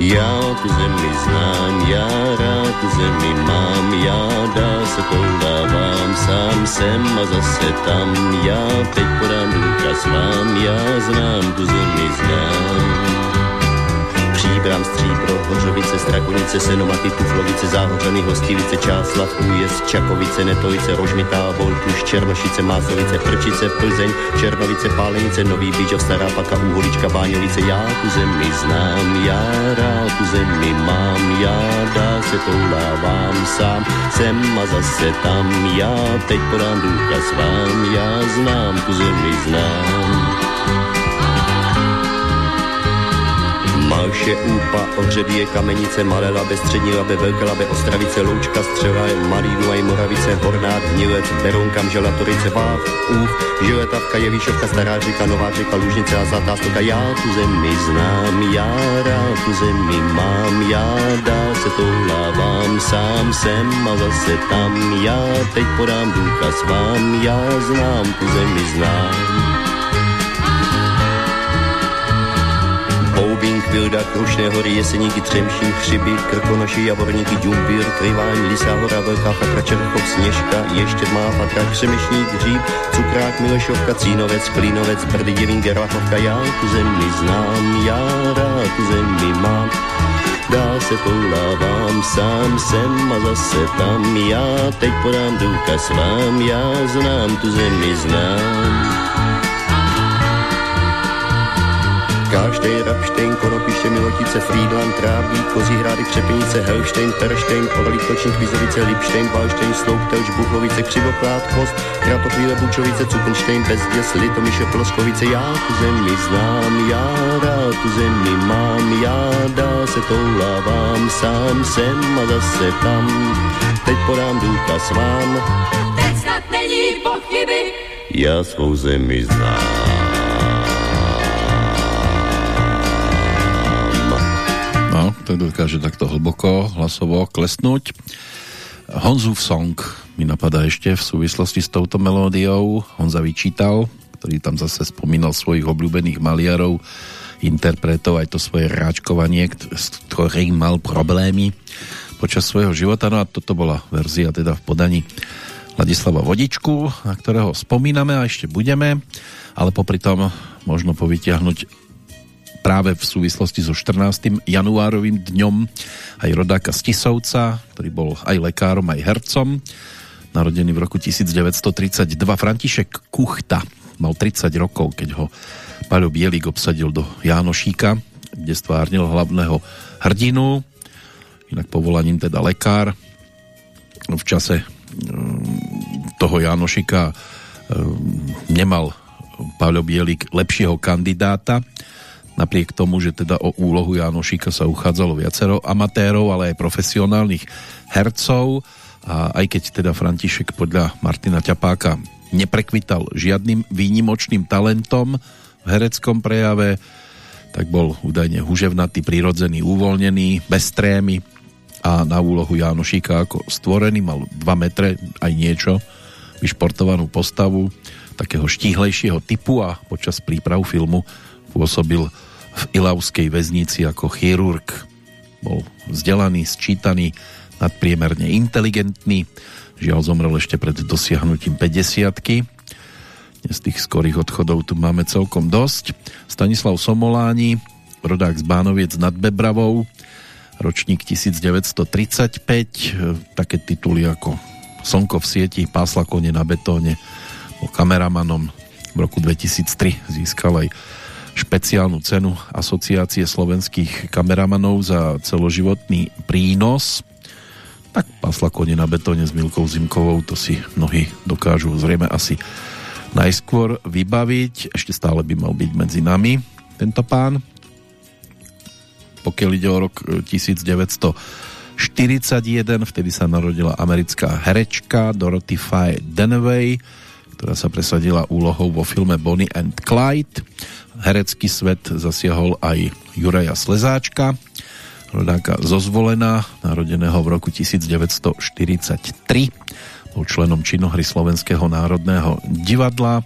Já tu zemi znám, já rád tu zemi mám, já dál se poudávám, sám jsem a zase tam, já teď podám důkaz vám, já znám tu zemi znám. Příbram, Stříbro, Hořovice, Strakonice, Senomaty, Tuflovice, Záhořany, Hostivice, Čáslav, Újezd, Čakovice, Netovice, Rožmitá, Voltuš, Černošice, Másovice, Prčice, Plzeň, Černovice, Pálenice, Nový Bíčov, Stará Paka, Úholička, Báňovice. Já tu zemi znám, já rád tu zemi mám, já dá se toulávám sám, sem a zase tam, já teď podám důkaz vám, já znám tu zemi znám. Malše, Úpa, Ohřebíje, Kamenice, Malé Labe, Střední Labe, Velké Labe, Ostravice, Loučka, Střeva, Malý Dunaj, Moravice, Hornát, Hnilec, Berounka, Želatorice, Váh, Úch, Žiletavka, Jevíšovka, Stará řeka, Nová řeka, Lužnice a Zlatá stoka. Já tu zemi znám, já rád tu zemi mám, já dál se toulávám, sám jsem a zase tam. Já teď podám důkaz vám, já znám tu zemi znám. Kvilda, Krušné hory, Jeseníky, Třemšín, Chřiby, Krkonoši, Javorníky, Džumbír, Kryvání, Lisá hora, Velká Fatra, Čerchov, Sněžka, ještě má Fatra, Křemešník, Hříb, Cukrák, Milešovka, Cínovec, Klínovec, Brdy, Děvín, Gerlachovka, já tu zemi znám, já rád tu zemi mám. Dál se toulávám, sám jsem a zase tam, já teď podám důkaz vám, já znám tu zemi znám. Káštejn, Rapštejn, Konopiště, Milotice, Friedland, Trábí, Kozí hrády, Křepenice, Helštejn, Perštejn, Orlík, Točník, Vizovice, Lipštejn, Valštejn, Sloup, Telč, Buchovice, Křivoklát, Kost, Kratochvíle, Bučovice, Cukenštejn, Bezděs, Litomíše, Ploskovice, já tu zemi znám, já rád tu zemi mám, já dál se toulávám, sám jsem a zase tam, teď podám důkaz vám, Teď snad není pochyby, já svou zemi znám. No, to dokáže takto hlboko, hlasovo klesnúť. Honzův song mi napadá ešte v súvislosti s touto melódiou. Honza vyčítal, ktorý tam zase spomínal svojich obľúbených maliarov, interpretov, aj to svoje ráčkovanie, s ktorým mal problémy počas svojho života. No a toto bola verzia teda v podaní Ladislava Vodičku, na ktorého spomíname a ešte budeme, ale popri tom možno povytiahnuť práve v súvislosti so 14. januárovým dňom aj rodáka z Tisovca, ktorý bol aj lekárom, aj hercom. Narodený v roku 1932 František Kuchta. Mal 30 rokov, keď ho Paľo Bielik obsadil do Jánošíka, kde stvárnil hlavného hrdinu. Inak povolaním teda lekár. V čase mm, toho Jánošika mm, nemal Paľo Bielik lepšieho kandidáta, napriek tomu, že teda o úlohu Janošika sa uchádzalo viacero amatérov, ale aj profesionálnych hercov. A aj keď teda František podľa Martina Ťapáka neprekvital žiadnym výnimočným talentom v hereckom prejave, tak bol údajne huževnatý, prirodzený, uvoľnený, bez trémy. A na úlohu Jánošíka ako stvorený, mal 2 metre aj niečo, vyšportovanú postavu takého štíhlejšieho typu a počas príprav filmu pôsobil v Ilavskej väznici ako chirurg. Bol vzdelaný, sčítaný, nadpriemerne inteligentný. Žiaľ zomrel ešte pred dosiahnutím 50 Dnes tých skorých odchodov tu máme celkom dosť. Stanislav Somoláni, rodák z Bánoviec nad Bebravou, ročník 1935, také tituly ako Slnko v sieti, Pásla kone na betóne, bol kameramanom v roku 2003 získal aj špeciálnu cenu Asociácie slovenských kameramanov za celoživotný prínos. Tak pásla kone na betóne s Milkou Zimkovou, to si mnohí dokážu zrejme asi najskôr vybaviť. Ešte stále by mal byť medzi nami tento pán. Pokiaľ ide o rok 1941, vtedy sa narodila americká herečka Dorothy Faye Dunaway, ktorá sa presadila úlohou vo filme Bonnie and Clyde herecký svet zasiahol aj Juraja Slezáčka, rodáka zozvolená, narodeného v roku 1943. Bol členom činohry Slovenského národného divadla.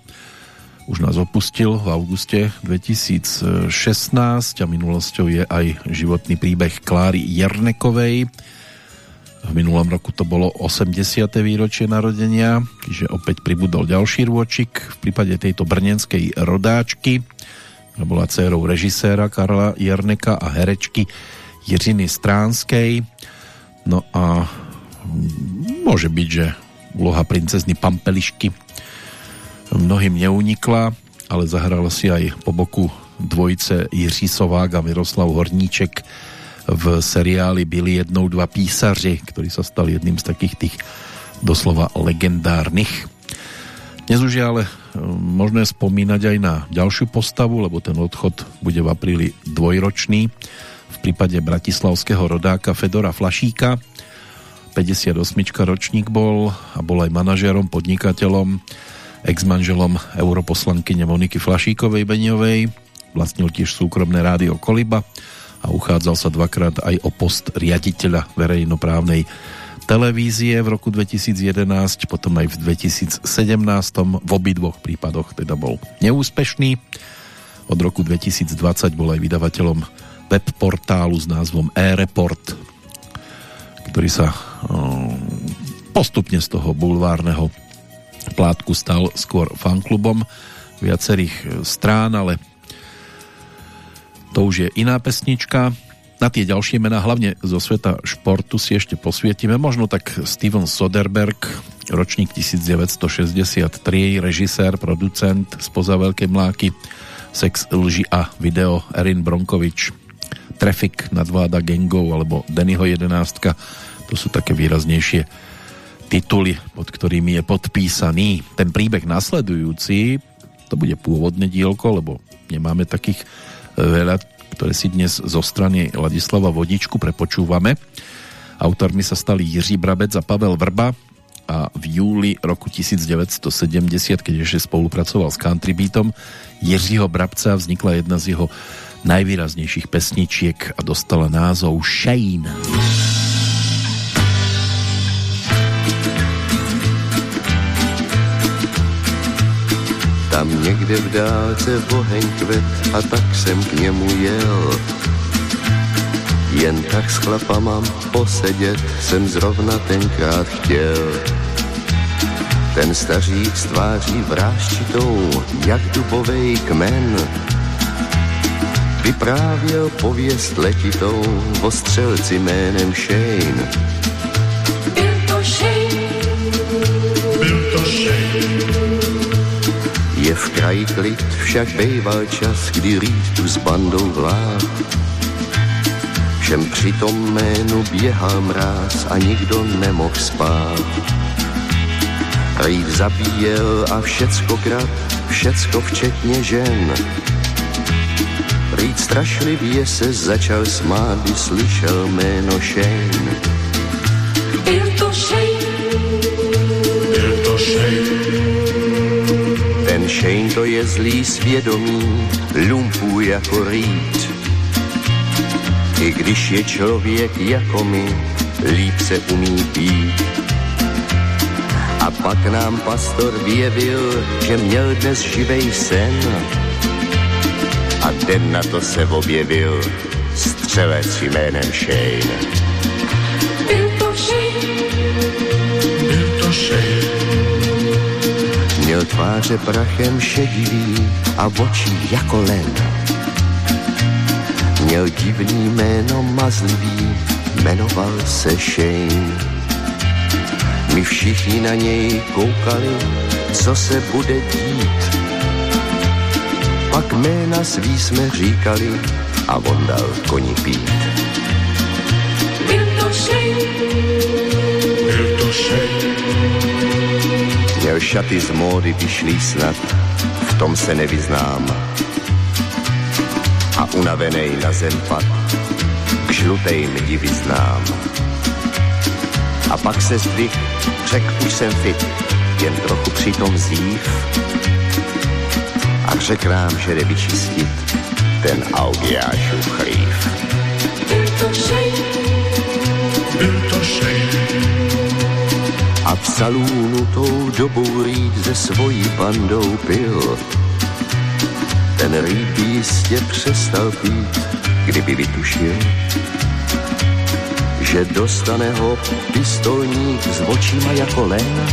Už nás opustil v auguste 2016 a minulosťou je aj životný príbeh Kláry Jernekovej. V minulom roku to bolo 80. výročie narodenia, čiže opäť pribudol ďalší rôčik v prípade tejto brnenskej rodáčky bola dcerou režiséra Karla Jerneka a herečky Jiřiny Stránskej. No a môže byť, že úloha princezny Pampelišky mnohým neunikla, ale zahrala si aj po boku dvojice Jiří Sovák a Miroslav Horníček v seriáli Byli jednou dva písaři, ktorý sa stal jedným z takých tých doslova legendárnych. Dnes už je ale možné spomínať aj na ďalšiu postavu, lebo ten odchod bude v apríli dvojročný. V prípade bratislavského rodáka Fedora Flašíka 58. ročník bol a bol aj manažérom, podnikateľom, ex-manželom europoslankyne Moniky Flašíkovej Beňovej. Vlastnil tiež súkromné rádio Koliba a uchádzal sa dvakrát aj o post riaditeľa verejnoprávnej televízie v roku 2011, potom aj v 2017. V obidvoch prípadoch teda bol neúspešný. Od roku 2020 bol aj vydavateľom web portálu s názvom e-report, ktorý sa postupne z toho bulvárneho plátku stal skôr fanklubom viacerých strán, ale to už je iná pesnička. Na tie ďalšie mená, hlavne zo sveta športu si ešte posvietime. Možno tak Steven Soderberg, ročník 1963, režisér, producent spoza Veľkej mláky, Sex, lži a video Erin Bronkovič, Traffic, nadvláda gangov alebo Dennyho jedenáctka. To sú také výraznejšie tituly, pod ktorými je podpísaný. Ten príbeh nasledujúci, to bude pôvodné dielko, lebo nemáme takých e, veľa ktoré si dnes zo strany Ladislava Vodičku prepočúvame. Autormi sa stali Jiří Brabec a Pavel Vrba a v júli roku 1970, keď ešte spolupracoval s Country Beatom, Jiřího Brabca vznikla jedna z jeho najvýraznejších pesničiek a dostala názov Shane. Tam někde v dálce oheň kvet a tak jsem k němu jel. Jen tak s chlapama posedět jsem zrovna tenkrát chtěl. Ten stařík s tváří vráščitou, jak dubovej kmen, vyprávěl pověst letitou o střelci jménem Shane. V kraji klid, však bejval čas, kdy tu s bandou vlád. Všem při tom jménu běhal mráz a nikdo nemohl spát. Rýd zabíjel a všecko krát, všecko včetně žen. Rýd strašlivě se začal smát, když slyšel jméno Shane. byl to Shane, Byl to Shane. Ten Shane to je zlý svědomí, lumpu jako rýt. I když je člověk jako my, líp se umí pít. A pak nám pastor vyjevil, že měl dnes živej sen. A den na to se objevil střelec jménem Shane. byl to Shane, Byl to Shane. Měl tváře prachem šedivý a oči jako len. Měl divný jméno mazlivý, jmenoval se Shane. My všichni na něj koukali, co se bude dít. Pak jména svý jsme říkali a on dal koni pít. byl to Shane, Byl to Shane. Měl šaty z módy vyšlý snad, v tom se nevyznám. A unavenej na zem pad, k žlutej divi znám. A pak se zdvih, řek už jsem fit, jen trochu přitom zív. A řek nám, že jde vyčistit ten Augiášův chlív. A v salúnu tou dobou rýd ze svojí bandou pil. Ten by jistě přestal pít, kdyby vytušil, že dostane ho pistolník s očima jako len.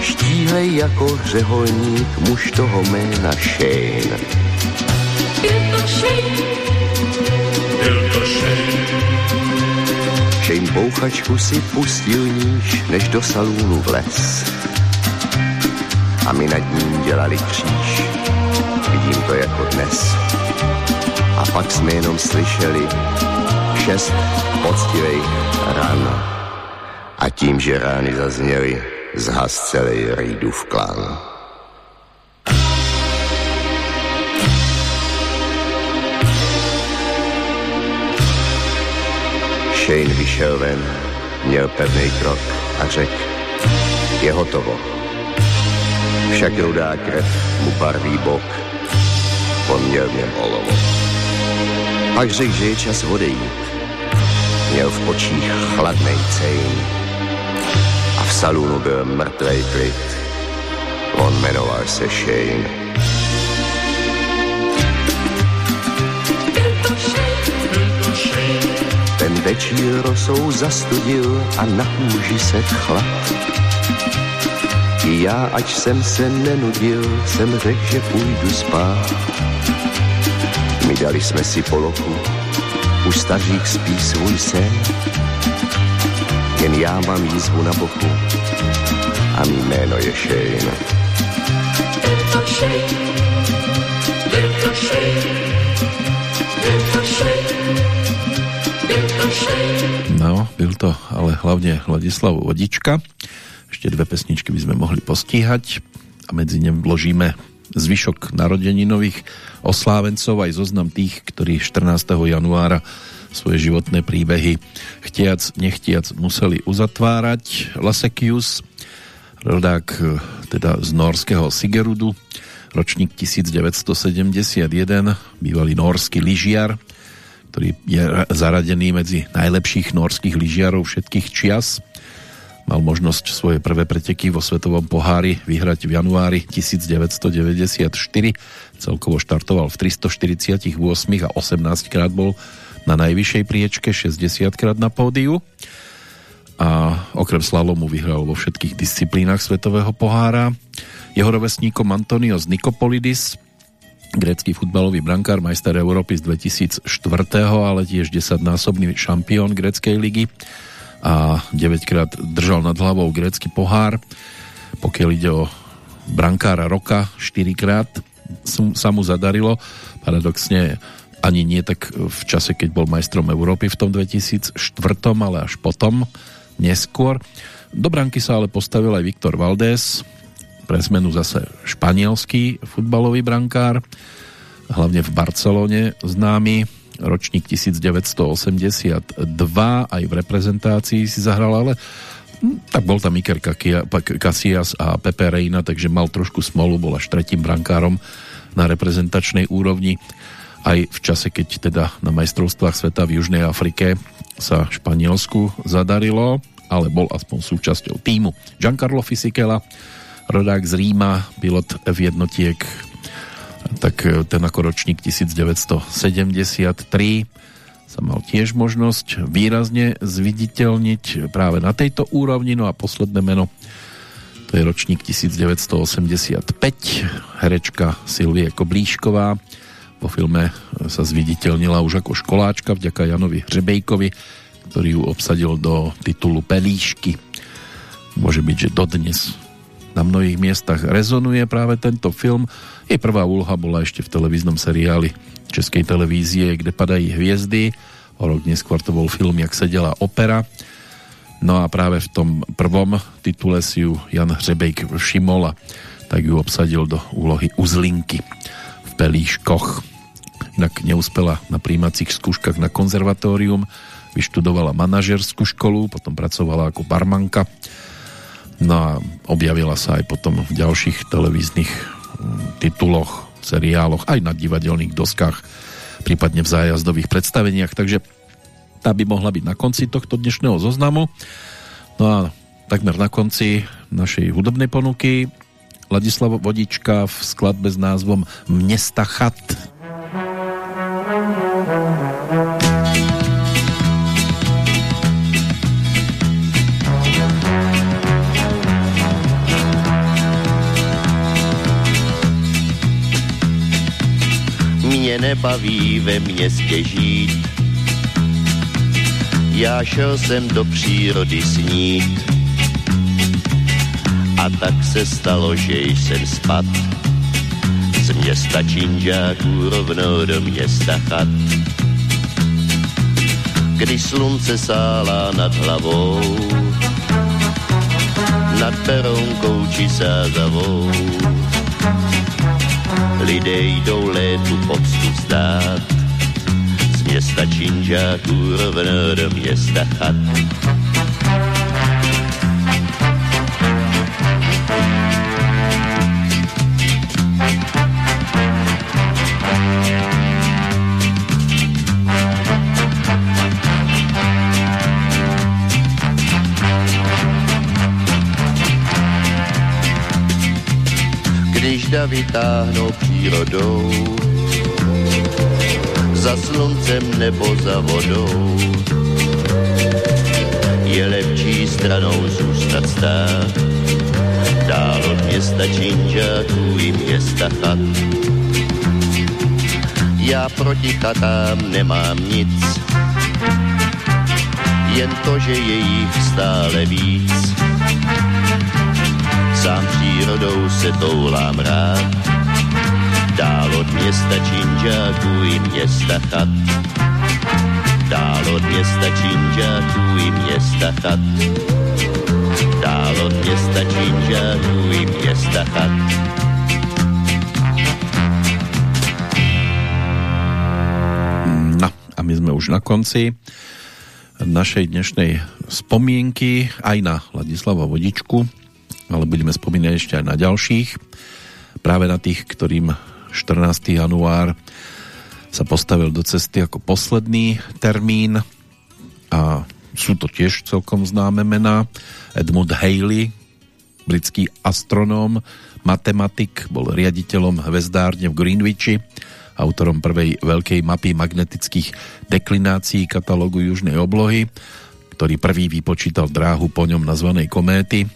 štíhlej jako řeholník, muž toho jména Shane. Byl to Shane. Bouchačku si pustil níž, než do salúnu vles. A my nad ním dělali kříž, vidím to jako dnes. A pak jsme jenom slyšeli šest poctivých ran. A tím, že rány zazněly, zhas celý Rejdův klan. Shane vyšel ven, měl pevný krok a řekl, je hotovo. Však rudá krev mu barví bok, on měl v něm olovo. Pak řekl, že je čas odejít. Měl v očích chladnej cejn a v salonu byl mrtvej klid. On jmenoval se Shane. Večír rosou zastudil a na kůži se chlad. I já, ať jsem se nenudil, jsem řekl, že půjdu spát. My dali jsme si poloku, už stařík spí svůj sen. Jen já mám jízvu na boku a mý jméno je Shane. To Shane. To Shane. To Shane. No, byl to ale hlavne Vladislav Vodička. Ešte dve pesničky by sme mohli postíhať a medzi ne vložíme zvyšok narodeninových oslávencov aj zoznam tých, ktorí 14. januára svoje životné príbehy chtiac, nechtiac museli uzatvárať. Lasekius, rodák teda z norského Sigerudu, ročník 1971, bývalý norský lyžiar, ktorý je zaradený medzi najlepších norských lyžiarov všetkých čias. Mal možnosť svoje prvé preteky vo Svetovom pohári vyhrať v januári 1994. Celkovo štartoval v 348 a 18 krát bol na najvyššej priečke, 60 krát na pódiu. A okrem slalomu vyhral vo všetkých disciplínach Svetového pohára. Jeho rovesníkom Antonios Nikopolidis, grécky futbalový brankár, majster Európy z 2004. ale tiež 10-násobný šampión gréckej ligy a 9 krát držal nad hlavou grécky pohár. Pokiaľ ide o brankára roka, 4 krát sa mu zadarilo. Paradoxne ani nie tak v čase, keď bol majstrom Európy v tom 2004, ale až potom, neskôr. Do branky sa ale postavil aj Viktor Valdés, pre zmenu zase španielský futbalový brankár, hlavne v Barcelone známy, ročník 1982, aj v reprezentácii si zahral, ale hm, tak bol tam Iker Casillas a Pepe Reina, takže mal trošku smolu, bol až tretím brankárom na reprezentačnej úrovni aj v čase, keď teda na majstrovstvách sveta v Južnej Afrike sa Španielsku zadarilo, ale bol aspoň súčasťou týmu. Giancarlo Fisichella, rodák z Ríma, pilot F jednotiek tak e, ten ako ročník 1973 sa mal tiež možnosť výrazne zviditeľniť práve na tejto úrovni. No a posledné meno to je ročník 1985 herečka Silvie Koblíšková vo filme sa zviditeľnila už ako školáčka vďaka Janovi Hřebejkovi ktorý ju obsadil do titulu Pelíšky môže byť, že dodnes na mnohých miestach rezonuje práve tento film jej prvá úloha bola ešte v televíznom seriáli Českej televízie Kde padají hviezdy. O rok neskôr to bol film Jak sedela opera. No a práve v tom prvom titule si ju Jan Hřebejk všimol a tak ju obsadil do úlohy Uzlinky v Pelíškoch. Inak neúspela na príjmacích skúškach na konzervatórium, vyštudovala manažerskú školu, potom pracovala ako barmanka. No a objavila sa aj potom v ďalších televíznych tituloch, seriáloch, aj na divadelných doskách, prípadne v zájazdových predstaveniach, takže tá by mohla byť na konci tohto dnešného zoznamu. No a takmer na konci našej hudobnej ponuky Ladislav Vodička v skladbe s názvom Mnesta chat. Nebaví ve městě žít. Já šel jsem do přírody snít a tak se stalo, že jsem spad z města činžáků rovnou do města chat. Když slunce sála nad hlavou, nad peronkou či sázavou, lidé jdou létu poctu vzdát. Z města činžáků rovnou do města chat. Když davy táhnou přírodou, za sluncem nebo za vodou. Je lepší stranou zůstat stát, dál od města činžáků i města chat. Já proti chatám nemám nic, jen to, že je jich stále víc sám přírodou se toulám rád. Dál od města činžáků i města chat. Dál od města činžáků i města chat. Dál od města činžáků i města chat. A my sme už na konci našej dnešnej spomienky aj na Ladislava Vodičku, ale budeme spomínať ešte aj na ďalších. Práve na tých, ktorým 14. január sa postavil do cesty ako posledný termín a sú to tiež celkom známe mená. Edmund Haley, britský astronóm, matematik, bol riaditeľom hvezdárne v Greenwichi, autorom prvej veľkej mapy magnetických deklinácií katalógu južnej oblohy, ktorý prvý vypočítal dráhu po ňom nazvanej kométy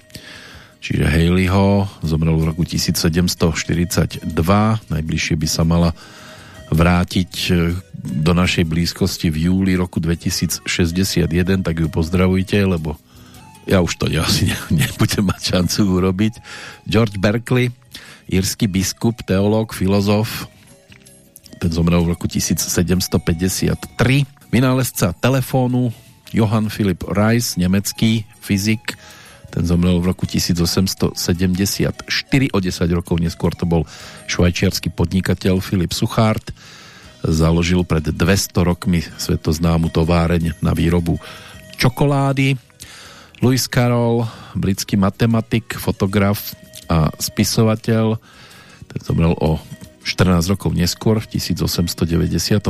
čiže Haleyho, zomrel v roku 1742, najbližšie by sa mala vrátiť e, do našej blízkosti v júli roku 2061, tak ju pozdravujte, lebo ja už to asi ne, nebudem mať šancu urobiť. George Berkeley, írsky biskup, teológ, filozof, ten zomrel v roku 1753. Vynálezca telefónu Johann Philipp Reis, nemecký fyzik, ten zomrel v roku 1874, o 10 rokov neskôr to bol švajčiarsky podnikateľ Filip Suchard, založil pred 200 rokmi svetoznámu továreň na výrobu čokolády. Louis Carroll, britský matematik, fotograf a spisovateľ, ten zomrel o 14 rokov neskôr, v 1898.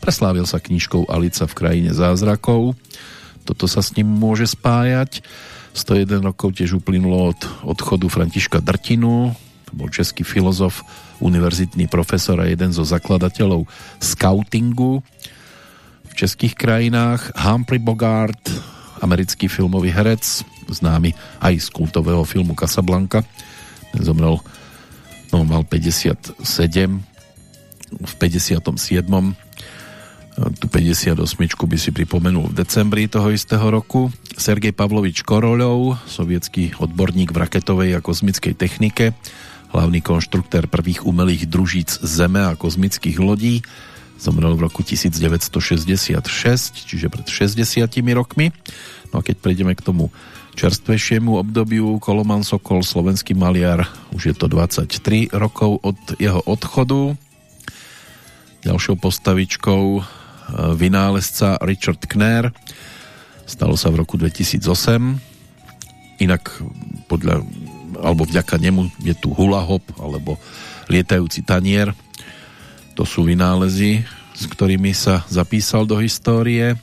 Preslávil sa knižkou Alica v krajine zázrakov. Toto sa s ním môže spájať. 101 rokov tiež uplynulo od odchodu Františka Drtinu, to bol český filozof, univerzitný profesor a jeden zo zakladateľov scoutingu v českých krajinách. Humphrey Bogart, americký filmový herec, známy aj z kultového filmu Casablanca. Ten zomrel, no mal 57 v 57 tu 58 by si pripomenul v decembri toho istého roku. Sergej Pavlovič Koroľov, sovietský odborník v raketovej a kozmickej technike, hlavný konštruktér prvých umelých družíc Zeme a kozmických lodí, zomrel v roku 1966, čiže pred 60 rokmi. No a keď prejdeme k tomu čerstvejšiemu obdobiu, Koloman Sokol, slovenský maliar, už je to 23 rokov od jeho odchodu. Ďalšou postavičkou vynálezca Richard Kner. Stalo sa v roku 2008. Inak podľa, alebo vďaka nemu je tu hula hop, alebo lietajúci tanier. To sú vynálezy, s ktorými sa zapísal do histórie.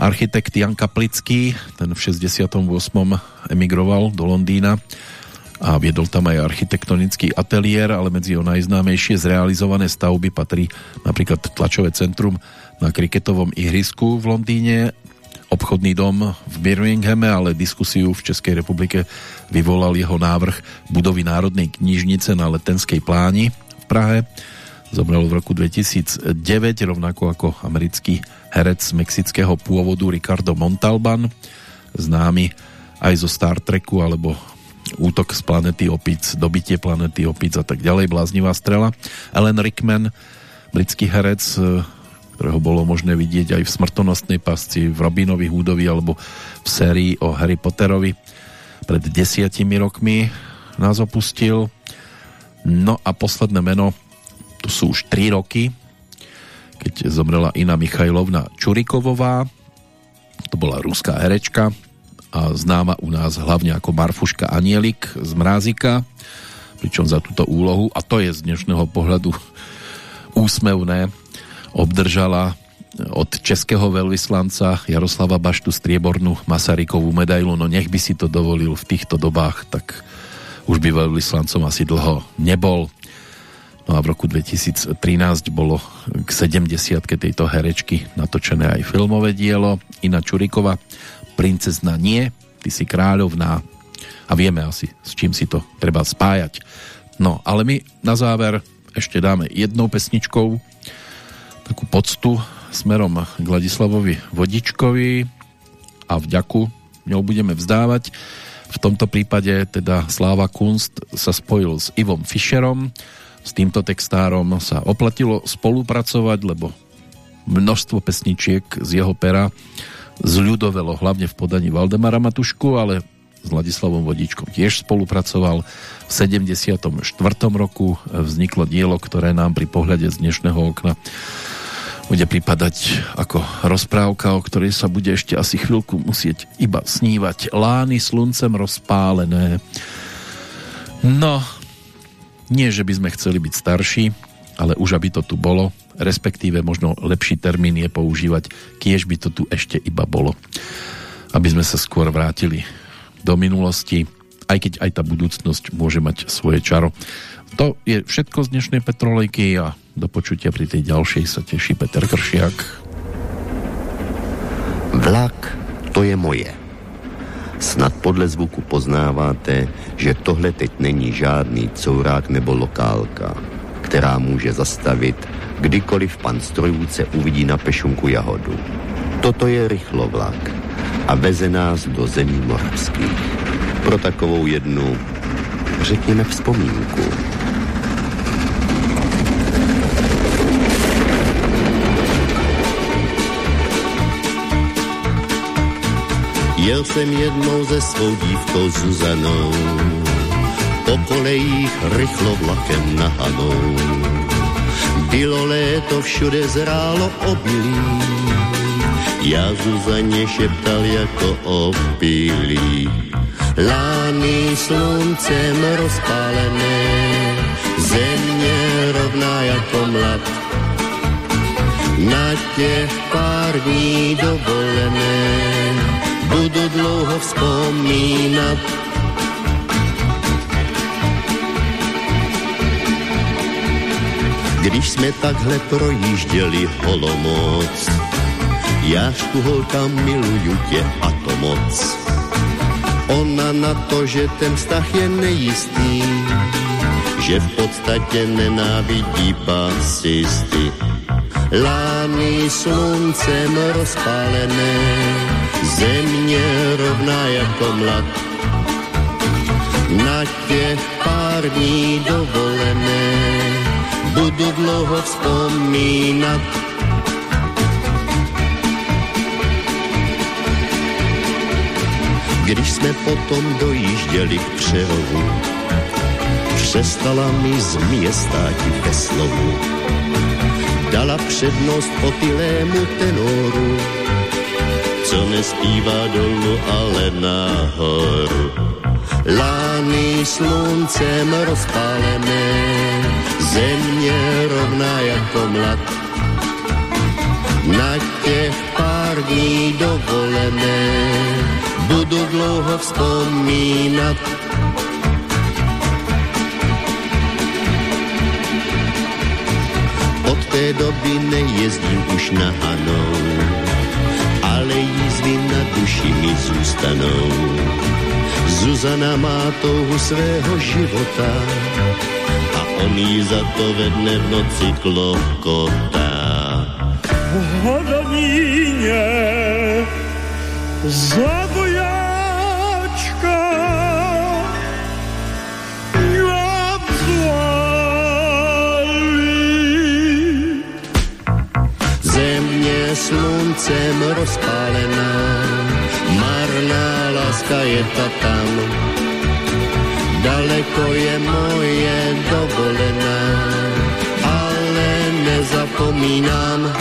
Architekt Jan Kaplický, ten v 68. emigroval do Londýna a viedol tam aj architektonický ateliér, ale medzi jeho najznámejšie zrealizované stavby patrí napríklad tlačové centrum na kriketovom ihrisku v Londýne, obchodný dom v Birminghame, ale diskusiu v Českej republike vyvolal jeho návrh budovy Národnej knižnice na Letenskej pláni v Prahe. Zomrel v roku 2009, rovnako ako americký herec mexického pôvodu Ricardo Montalban, známy aj zo Star Treku alebo Útok z planety opic, Dobitie planety opic a tak ďalej, Bláznivá strela. Ellen Rickman, britský herec, ktorého bolo možné vidieť aj v Smrtonostnej pasci, v Robinovi Húdovi alebo v sérii o Harry Potterovi pred desiatimi rokmi nás opustil. No a posledné meno to sú už 3 roky, keď zomrela Ina Michajlovna Čurikovová, to bola ruská herečka a známa u nás hlavne ako Marfuška Anielik z Mrázika, pričom za túto úlohu, a to je z dnešného pohľadu úsmevné, obdržala od českého veľvyslanca Jaroslava Baštu striebornú Masarykovú medailu, no nech by si to dovolil v týchto dobách, tak už by veľvyslancom asi dlho nebol. No a v roku 2013 bolo k 70 tejto herečky natočené aj filmové dielo. Ina Čurikova, Princezna nie, ty si kráľovná a vieme asi, s čím si to treba spájať. No, ale my na záver ešte dáme jednou pesničkou takú poctu smerom k Ladislavovi Vodičkovi a vďaku ňou budeme vzdávať. V tomto prípade teda Sláva Kunst sa spojil s Ivom Fischerom, s týmto textárom sa oplatilo spolupracovať, lebo množstvo pesničiek z jeho pera zľudovelo hlavne v podaní Valdemara Matušku, ale s Ladislavom Vodičkom tiež spolupracoval. V 74. roku vzniklo dielo, ktoré nám pri pohľade z dnešného okna bude pripadať ako rozprávka, o ktorej sa bude ešte asi chvíľku musieť iba snívať. Lány sluncem rozpálené. No, nie, že by sme chceli byť starší, ale už aby to tu bolo, respektíve možno lepší termín je používať, kiež by to tu ešte iba bolo. Aby sme sa skôr vrátili do minulosti, aj keď aj tá budúcnosť môže mať svoje čaro. To je všetko z dnešnej Petrolejky a do počutia pri tej ďalšej sa teší Peter Kršiak. Vlak, to je moje. Snad podle zvuku poznáváte, že tohle teď není žádný courák nebo lokálka, která může zastavit, kdykoliv pan strojůce uvidí na pešunku jahodu. Toto je rychlovlak a veze nás do zemí moravských. Pro takovou jednu, řekněme, vzpomínku. Jel jsem jednou ze svou dívkou Zuzanou, po kolejích rychlo vlakem nahanou. Bylo léto, všude zrálo obilí, já Zuzaně šeptal jako opilý. Lány sluncem rozpálené, země rovná jako mlad. Na těch pár dní dovolené, budu dlouho vzpomínat. Když jsme takhle projížděli holomoc, Jášku holka miluju tě a to moc. Ona na to, že ten vztah je nejistý, že v podstatě nenávidí basisty. Lány sluncem rozpálené, země rovná jako mlad. Na těch pár dní dovolené budu dlouho vzpomínat. Když jsme potom dojížděli k přerovu, přestala mi z města ve slovu. Dala přednost opilému tenoru, co nespívá dolu, ale nahoru. Lány sluncem rozpálené, země rovná jako mlad. Na těch pár dní dovolené budu dlouho vzpomínat. Od té doby nejezdím už na Hanou, ale jízdy na duši mi zůstanou. Zuzana má touhu svého života on jí za to ve dne v noci klokotá. Hodoníně za vojáčka Země sluncem rozpálená, marná láska je ta tam. Daleko je moje dovolená, ale nezapomínám,